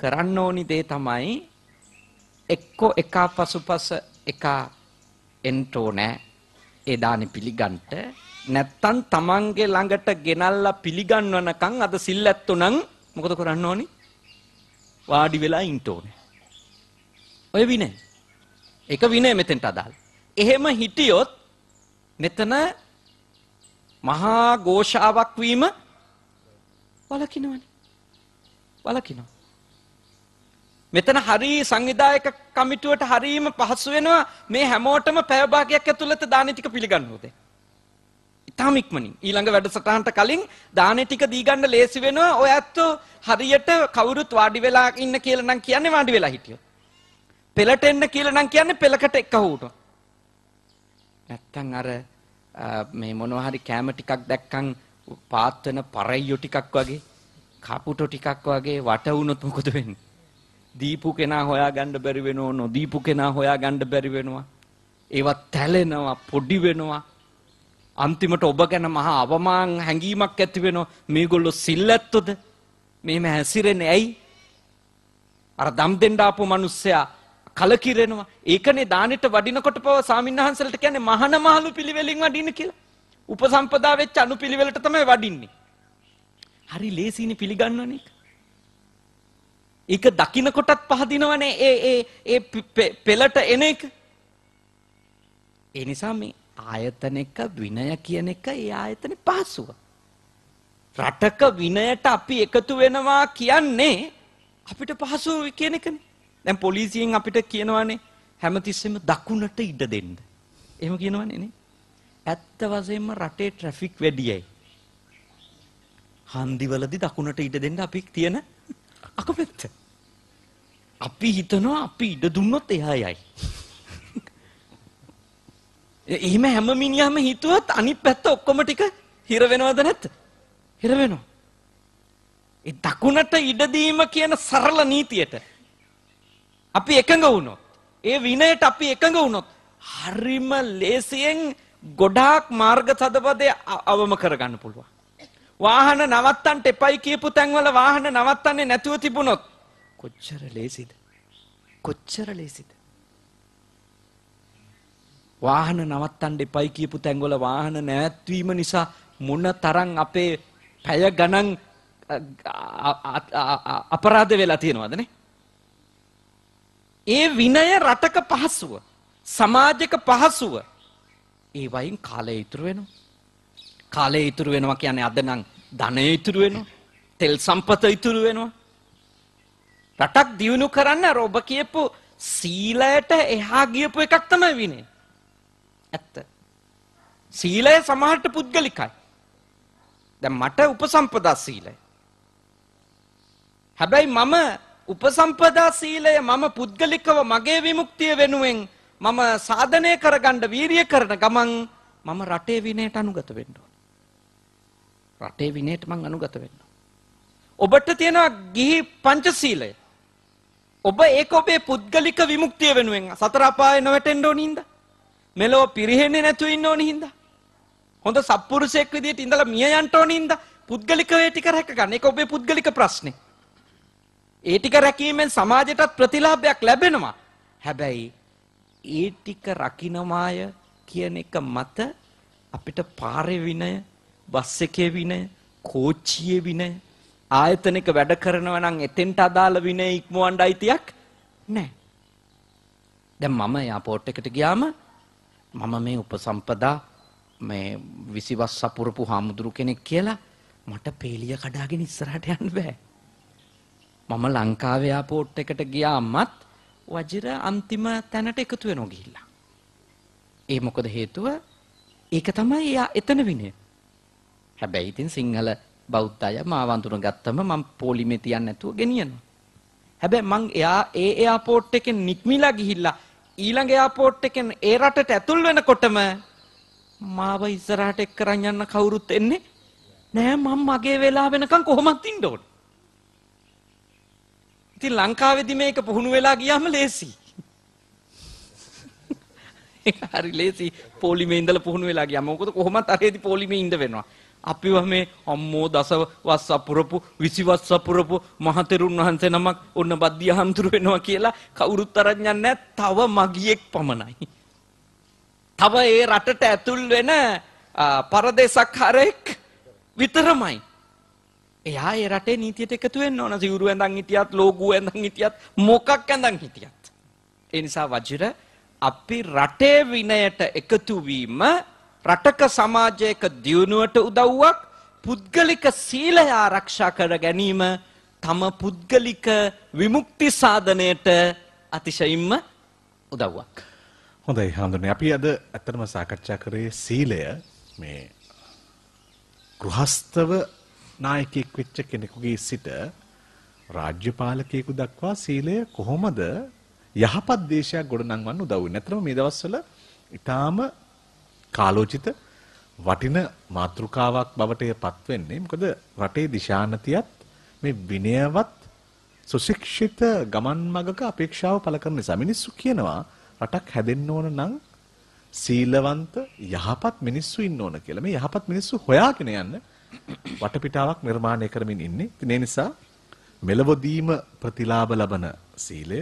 කරන්න ඕනි දේ තමයි එක්ක එක පසුපස එක එන්ට ඕනෑ. ඒ දානි පිළිගන්ට නැත්තම් තමන්ගේ ළඟට ගෙනල්ලා පිළිගන්වනකම් අද සිල් ඇත්තු නම් මොකද කරන්න ඕනි? වාඩි වෙලා ඉන්න ඕනේ. ඔය විනය. ඒක විනය මෙතෙන්ට අදාළ. එහෙම හිටියොත් මෙතන මහා ഘോഷාවක් වීම වලකිනවනේ වලකිනවා මෙතන හරි සංවිධායක කමිටුවට හරීම පහසු වෙනවා මේ හැමෝටම පැය භාගයක් ඇතුළත දානේ ටික පිළිගන්නවද? ඉතාම ඉක්මනින් ඊළඟ වැඩසටහනට කලින් දානේ ටික දී ගන්න ලේසි වෙනවා. ඔය ඇත්තෝ හරියට කවුරුත් වාඩි වෙලා ඉන්න කියලා නම් කියන්නේ වාඩි වෙලා හිටියොත්. පෙළට එන්න කියලා නම් කියන්නේ පෙළකට එක හුවුටෝ. නැත්තම් අර මේ මොනවා හරි කැම ටිකක් දැක්කන් පාත් වෙන පරයියෝ ටිකක් වගේ කපුටෝ ටිකක් වගේ වට වුණොත් මොකද වෙන්නේ? දීපු කෙනා හොයාගන්න බැරි වෙනවා නොදීපු කෙනා හොයාගන්න බැරි වෙනවා? ඒවත් තැලෙනවා පොඩි වෙනවා? අන්තිමට ඔබ ගැන මහා අවමාන හැඟීමක් ඇති වෙනවා? මේගොල්ලෝ සිල් ඇත්තොද මෙහෙම හැසිරෙන්නේ ඇයි? අර දම් දෙන්න ආපු මිනිස්සයා කලකිරෙනවා. ඒකනේ දානෙට වඩිනකොට පව සාමින්හන්සලට කියන්නේ මහාන මහලු පිළිවෙලින් වඩින්න කියලා. උපසම්පදා වෙච්ච අනුපිළිවෙලට තමයි වඩින්නේ. හරි ලේසියිනේ පිළිගන්නවනේ ඒක දකින්නකොටත් පහදිනවනේ ඒ ඒ ඒ පෙළට එන එක. ඒ නිසා මේ ආයතනික විනය කියන එක ඒ ආයතනේ පහසුව. රටක විනයට අපි එකතු වෙනවා කියන්නේ අපිට පහසු කියන එකනේ. දැන් පොලිසියෙන් අපිට කියනවානේ හැමතිස්සෙම දකුණට ඉඩ දෙන්න. එහෙම කියනවනේ නේ. ඇත්ත වශයෙන්ම රටේ ට්‍රැෆික් වැඩියයි. හන්දිවලදී දකුණට ඉඩ දෙන්න අපි තියෙන අකමැත්ත. අපි හිතනවා අපි ඉඩ දුන්නොත් එහා යයි. *laughs* එහෙම හැම මිනිහම හිතුවත් අනිත් පැත්ත ඔක්කොම ටික හිර වෙනවද නැද්ද? හිර වෙනවා. ඒ දකුණට ඉඩ දීම කියන සරල නීතියට අපි එකඟ වුණොත් ඒ විනයට අපි එකඟ වුණොත් හරිම ලේසියෙන් ගොඩාක් මාර්ග තදපදේ අවම කරගන්න පුළුවන්. වාහන නවත්තන්ට එපයි කියපු තැන්වල වාහන නවත්තන්නේ නැතුව තිබුණොත් කොච්චර ලේසිද. කොච්චර ලේසිද. වාහන නවත්තන්ට එපයි කියපු තැන්වල වාහන නැවැත්වීම නිසා මොන තරම් අපේ පැය ගණන් අපරාධ වෙලා තියෙනවදනේ. ඒ විනය රටක පහසුව සමාජක පහසුව ඒ වයින් කාලය ඉතුරු වෙනවා. කාලය ඉතුරු වෙනවා කියන්නේ අද නම් ධනය ඉතුරු වෙනවා. තෙල් සම්පත ඉතුරු වෙනවා. රටක් දියුණු කරන්න ඔබ කියපු සීලයට එහා ගියපු එකක් තමයි විනේ. ඇත්ත. සීලය සමහරට පුද්ගලිකයි. දැන් මට උපසම්පදා සීලය. හැබැයි මම උපසම්පදා සීලය මම පුද්ගලිකව මගේ විමුක්තිය වෙනුවෙන් මම සාධනය කරගන්න වීරිය කරන ගමන් මම රටේ විනයට අනුගත වෙන්න ඕන. රටේ විනයට මං අනුගත වෙන්න. ඔබට තියෙනවා ගිහි පංචශීලය. ඔබ ඒක ඔබේ පුද්ගලික විමුක්තිය වෙනුවෙන් සතර අපායේ නොවැටෙන්න ඕනින්ද? මෙලෝ පිරිහෙන්නේ නැතුව ඉන්න ඕනි හින්දා. හොඳ සත්පුරුෂයෙක් විදිහට ඉඳලා මිය යන්න ඕනි හින්දා පුද්ගලික වේ ටික රැක ගන්න. ඒක ඔබේ පුද්ගලික ප්‍රශ්නේ. ඒ ටික රැකීමෙන් සමාජයටත් ප්‍රතිලාභයක් ලැබෙනවා. හැබැයි ඒ ටික රකින්නමාය කියන එක මත අපිට පාරේ විනය, බස් එකේ විනය, කෝච්චියේ විනය, ආයතනික වැඩ කරනවා නම් එතෙන්ට අදාළ විනය ඉක්මවන්න අයිතියක් නැහැ. දැන් මම එයාපෝට් එකට ගියාම මම මේ උපසම්පදා මේ විසිවස් සපුරපු හාමුදුරු කෙනෙක් කියලා මට පේලිය කඩාගෙන ඉස්සරහට යන්න බෑ. මම ලංකාවේ එයාපෝට් එකට ගියාමත් වජිර අන්තිම තැනට එකතු වෙනවා ගිහිල්ලා. ඒ මොකද හේතුව ඒක තමයි එයා එතන විනය. හැබැයි ඉතින් සිංහල බෞද්ධ අය මාව අඳුන ගත්තම මම පොලිමේ තියන්න නැතුව ගෙනියනවා. හැබැයි මං එයා ඒ එයාපෝට් එකෙන් නික්මිලා ගිහිල්ලා ඊළඟ එයාපෝට් එකෙන් ඒ රටට ඇතුල් වෙනකොටම මාව ඉස්සරහට එක් කරන් යන්න කවුරුත් එන්නේ නෑ මම මගේ වෙලා වෙනකන් කොහොමත් ඉන්න ඕනේ. ඉතින් ලංකාවේදී මේක පුහුණු වෙලා ගියාම ලේසි. ඒක *laughs* හරි ලේසි පොලිමේ ඉඳලා පුහුණු වෙලා ගියාම මොකද කොහොමත් අරේදී පොලිමේ ඉඳ වෙනවා. අපිව මේ අම්මෝ දස වස් අපුරපු විසිවස් අපුරපු මහතෙරුන් වහන්සේ නමක් ඔන්න බද්දිය හම්තුරු වෙනවා කියලා කවුරුත් අරන් යන්නේ තව මගියෙක් පමණයි. තව ඒ රටට ඇතුල් වෙන පරදේශක් හරෙක් විතරමයි. එයා ඒ රටේ නීතියට එකතු වෙන්න ඕන සිවුරු ඇඳන් හිටියත් ලෝගුව ඇඳන් හිටියත් මොකක් ඇඳන් හිටියත්. ඒ නිසා වජිර අපි රටේ විනයට එකතු වීම රටක සමාජයක දියුණුවට උදව්වක් පුද්ගලික සීලය ආරක්ෂා කර ගැනීම තම පුද්ගලික විමුක්ති සාධනයට අතිශයින්ම උදව්වක්. හොඳයි හාමුදුරනේ අපි අද ඇත්තටම සාකච්ඡා කරේ සීලය මේ ගෘහස්තව නායකයෙක් වෙච්ච කෙනෙකුගේ සිට රාජ්‍ය පාලකයෙකු දක්වා සීලය කොහොමද යහපත් දේශයක් ගොඩනංවන්න උදව් වෙන්නේ. නැත්නම් මේ දවස්වල ඊටාම කාලෝචිත වටින මාතෘකාවක් බවට පත් වෙන්නේ. මොකද රටේ දිශානතියත් මේ විනයවත් සුශික්ෂිත ගමන් මගක අපේක්ෂාව පළ කරන නිසා මිනිස්සු කියනවා රටක් හැදෙන්න ඕන නම් සීලවන්ත යහපත් මිනිස්සු ඉන්න ඕන කියලා. මේ යහපත් මිනිස්සු හොයාගෙන යන්න වටපිටාවක් නිර්මාණය කරමින් ඉන්නේ. ඒ නිසා මෙලවදීම ප්‍රතිලාභ ලබන සීලය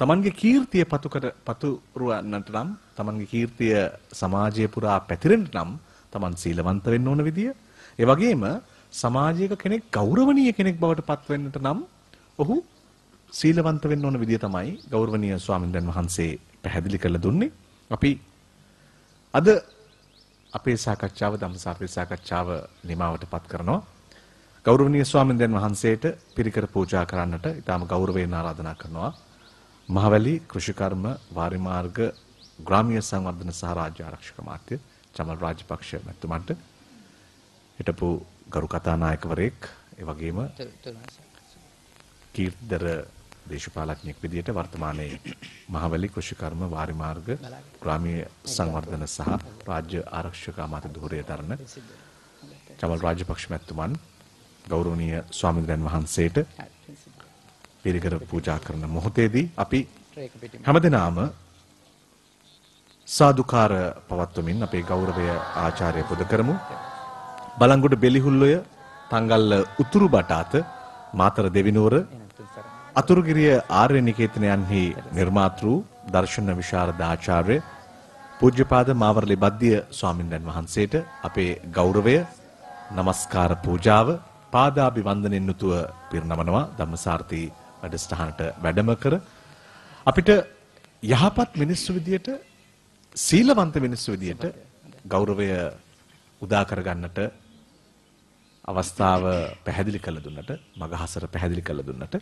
තමන්ගේ කීර්තිය පතුකට පතුරවන්නට නම් තමන්ගේ කීර්තිය සමාජය පුරා පැතිරෙන්න නම් තමන් සීලවන්ත වෙන්න ඕන විදිය. ඒ වගේම සමාජයක කෙනෙක් ගෞරවනීය කෙනෙක් බවට පත් වෙන්නට නම් ඔහු සීලවන්ත වෙන්න ඕන විදිය තමයි ගෞරවනීය ස්වාමීන් වහන්සේ පැහැදිලි කරලා දුන්නේ. අපි අද අපේ සාකච්ඡාව ධම්මසාපේ සාකච්ඡාව නිමවට පත් කරනවා. ගෞරවනීය ස්වාමීන් වහන්සේට පිරිකර පූජා කරන්නට ඊටාම ගෞරවයෙන් ආරාධනා කරනවා. මහවැලි කෘෂිකර්ම වාරිමාර්ග ග්‍රාමීය සංවර්ධන සහ රාජ්‍ය ආරක්ෂක අමාත්‍ය චමල් රාජපක්ෂ මැතිතුමන්ට හිටපු ගරු කතානායකවරයෙක්. ඒ වගේම කීර්තිදර දේශපාලඥයෙක් විදිහට වර්තමානයේ මහවැලි කෘෂිකර්ම වාරිමාර්ග ග්‍රාමීය සංවර්ධන සහ රාජ්‍ය ආරක්ෂක අමාත්‍ය ධූරය දරන චමල් රාජපක්ෂ මැතිතුමන් ගෞරවනීය ස්වාමීන් වහන්සේට පිරිකර පූජා කරන මොහොතේදී අපි හැමදෙනාම සාදුකාර පවත්වමින් අපේ ගෞරවය ආචාර්ය පුද කරමු. බලංගොඩ බෙලිහුල්ලොය තංගල්ල උතුරු බටාත මාතර දෙවිනුවර අතුරුගිරිය ආර්ය නිකේතනයන්හි නිර්මාතෘ දර්ශන විශාරද ආචාර්ය පූජ්‍යපාද මාවරලි බද්දිය ස්වාමින්දන් වහන්සේට අපේ ගෞරවය নমස්කාර පූජාව පාදාභිවන්දනෙන් යුතුව පිරිනමනවා ධම්මසාරති වැඩසටහනට වැඩම කර අපිට යහපත් මිනිස්සු විදියට සීලවන්ත මිනිස්සු විදියට ගෞරවය උදා කරගන්නට අවස්ථාව පැහැදිලි කළ දුන්නට මගහසර පැහැදිලි කළ දුන්නට.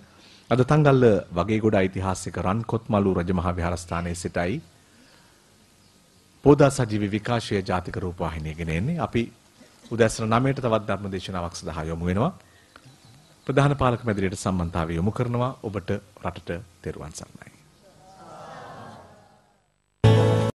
අද තංගල්ල වගේගොඩ ඓතිහාසික රන්කොත්මලු රජමහා විහාරස්ථානයේ සිටයි. පෝදා සජීවී විකාශය ජාතික රූපවාහිනිය ගෙන එන්නේ අපි උදැසන 9ට තවත් ධර්ම දේශනාවක් සඳහා යොමු වෙනවා. ප්‍රධාන පාලක මැදිරියට සම්බන්ධතාවය යොමු කරනවා. ඔබට රටට තෙරුවන් සරණයි.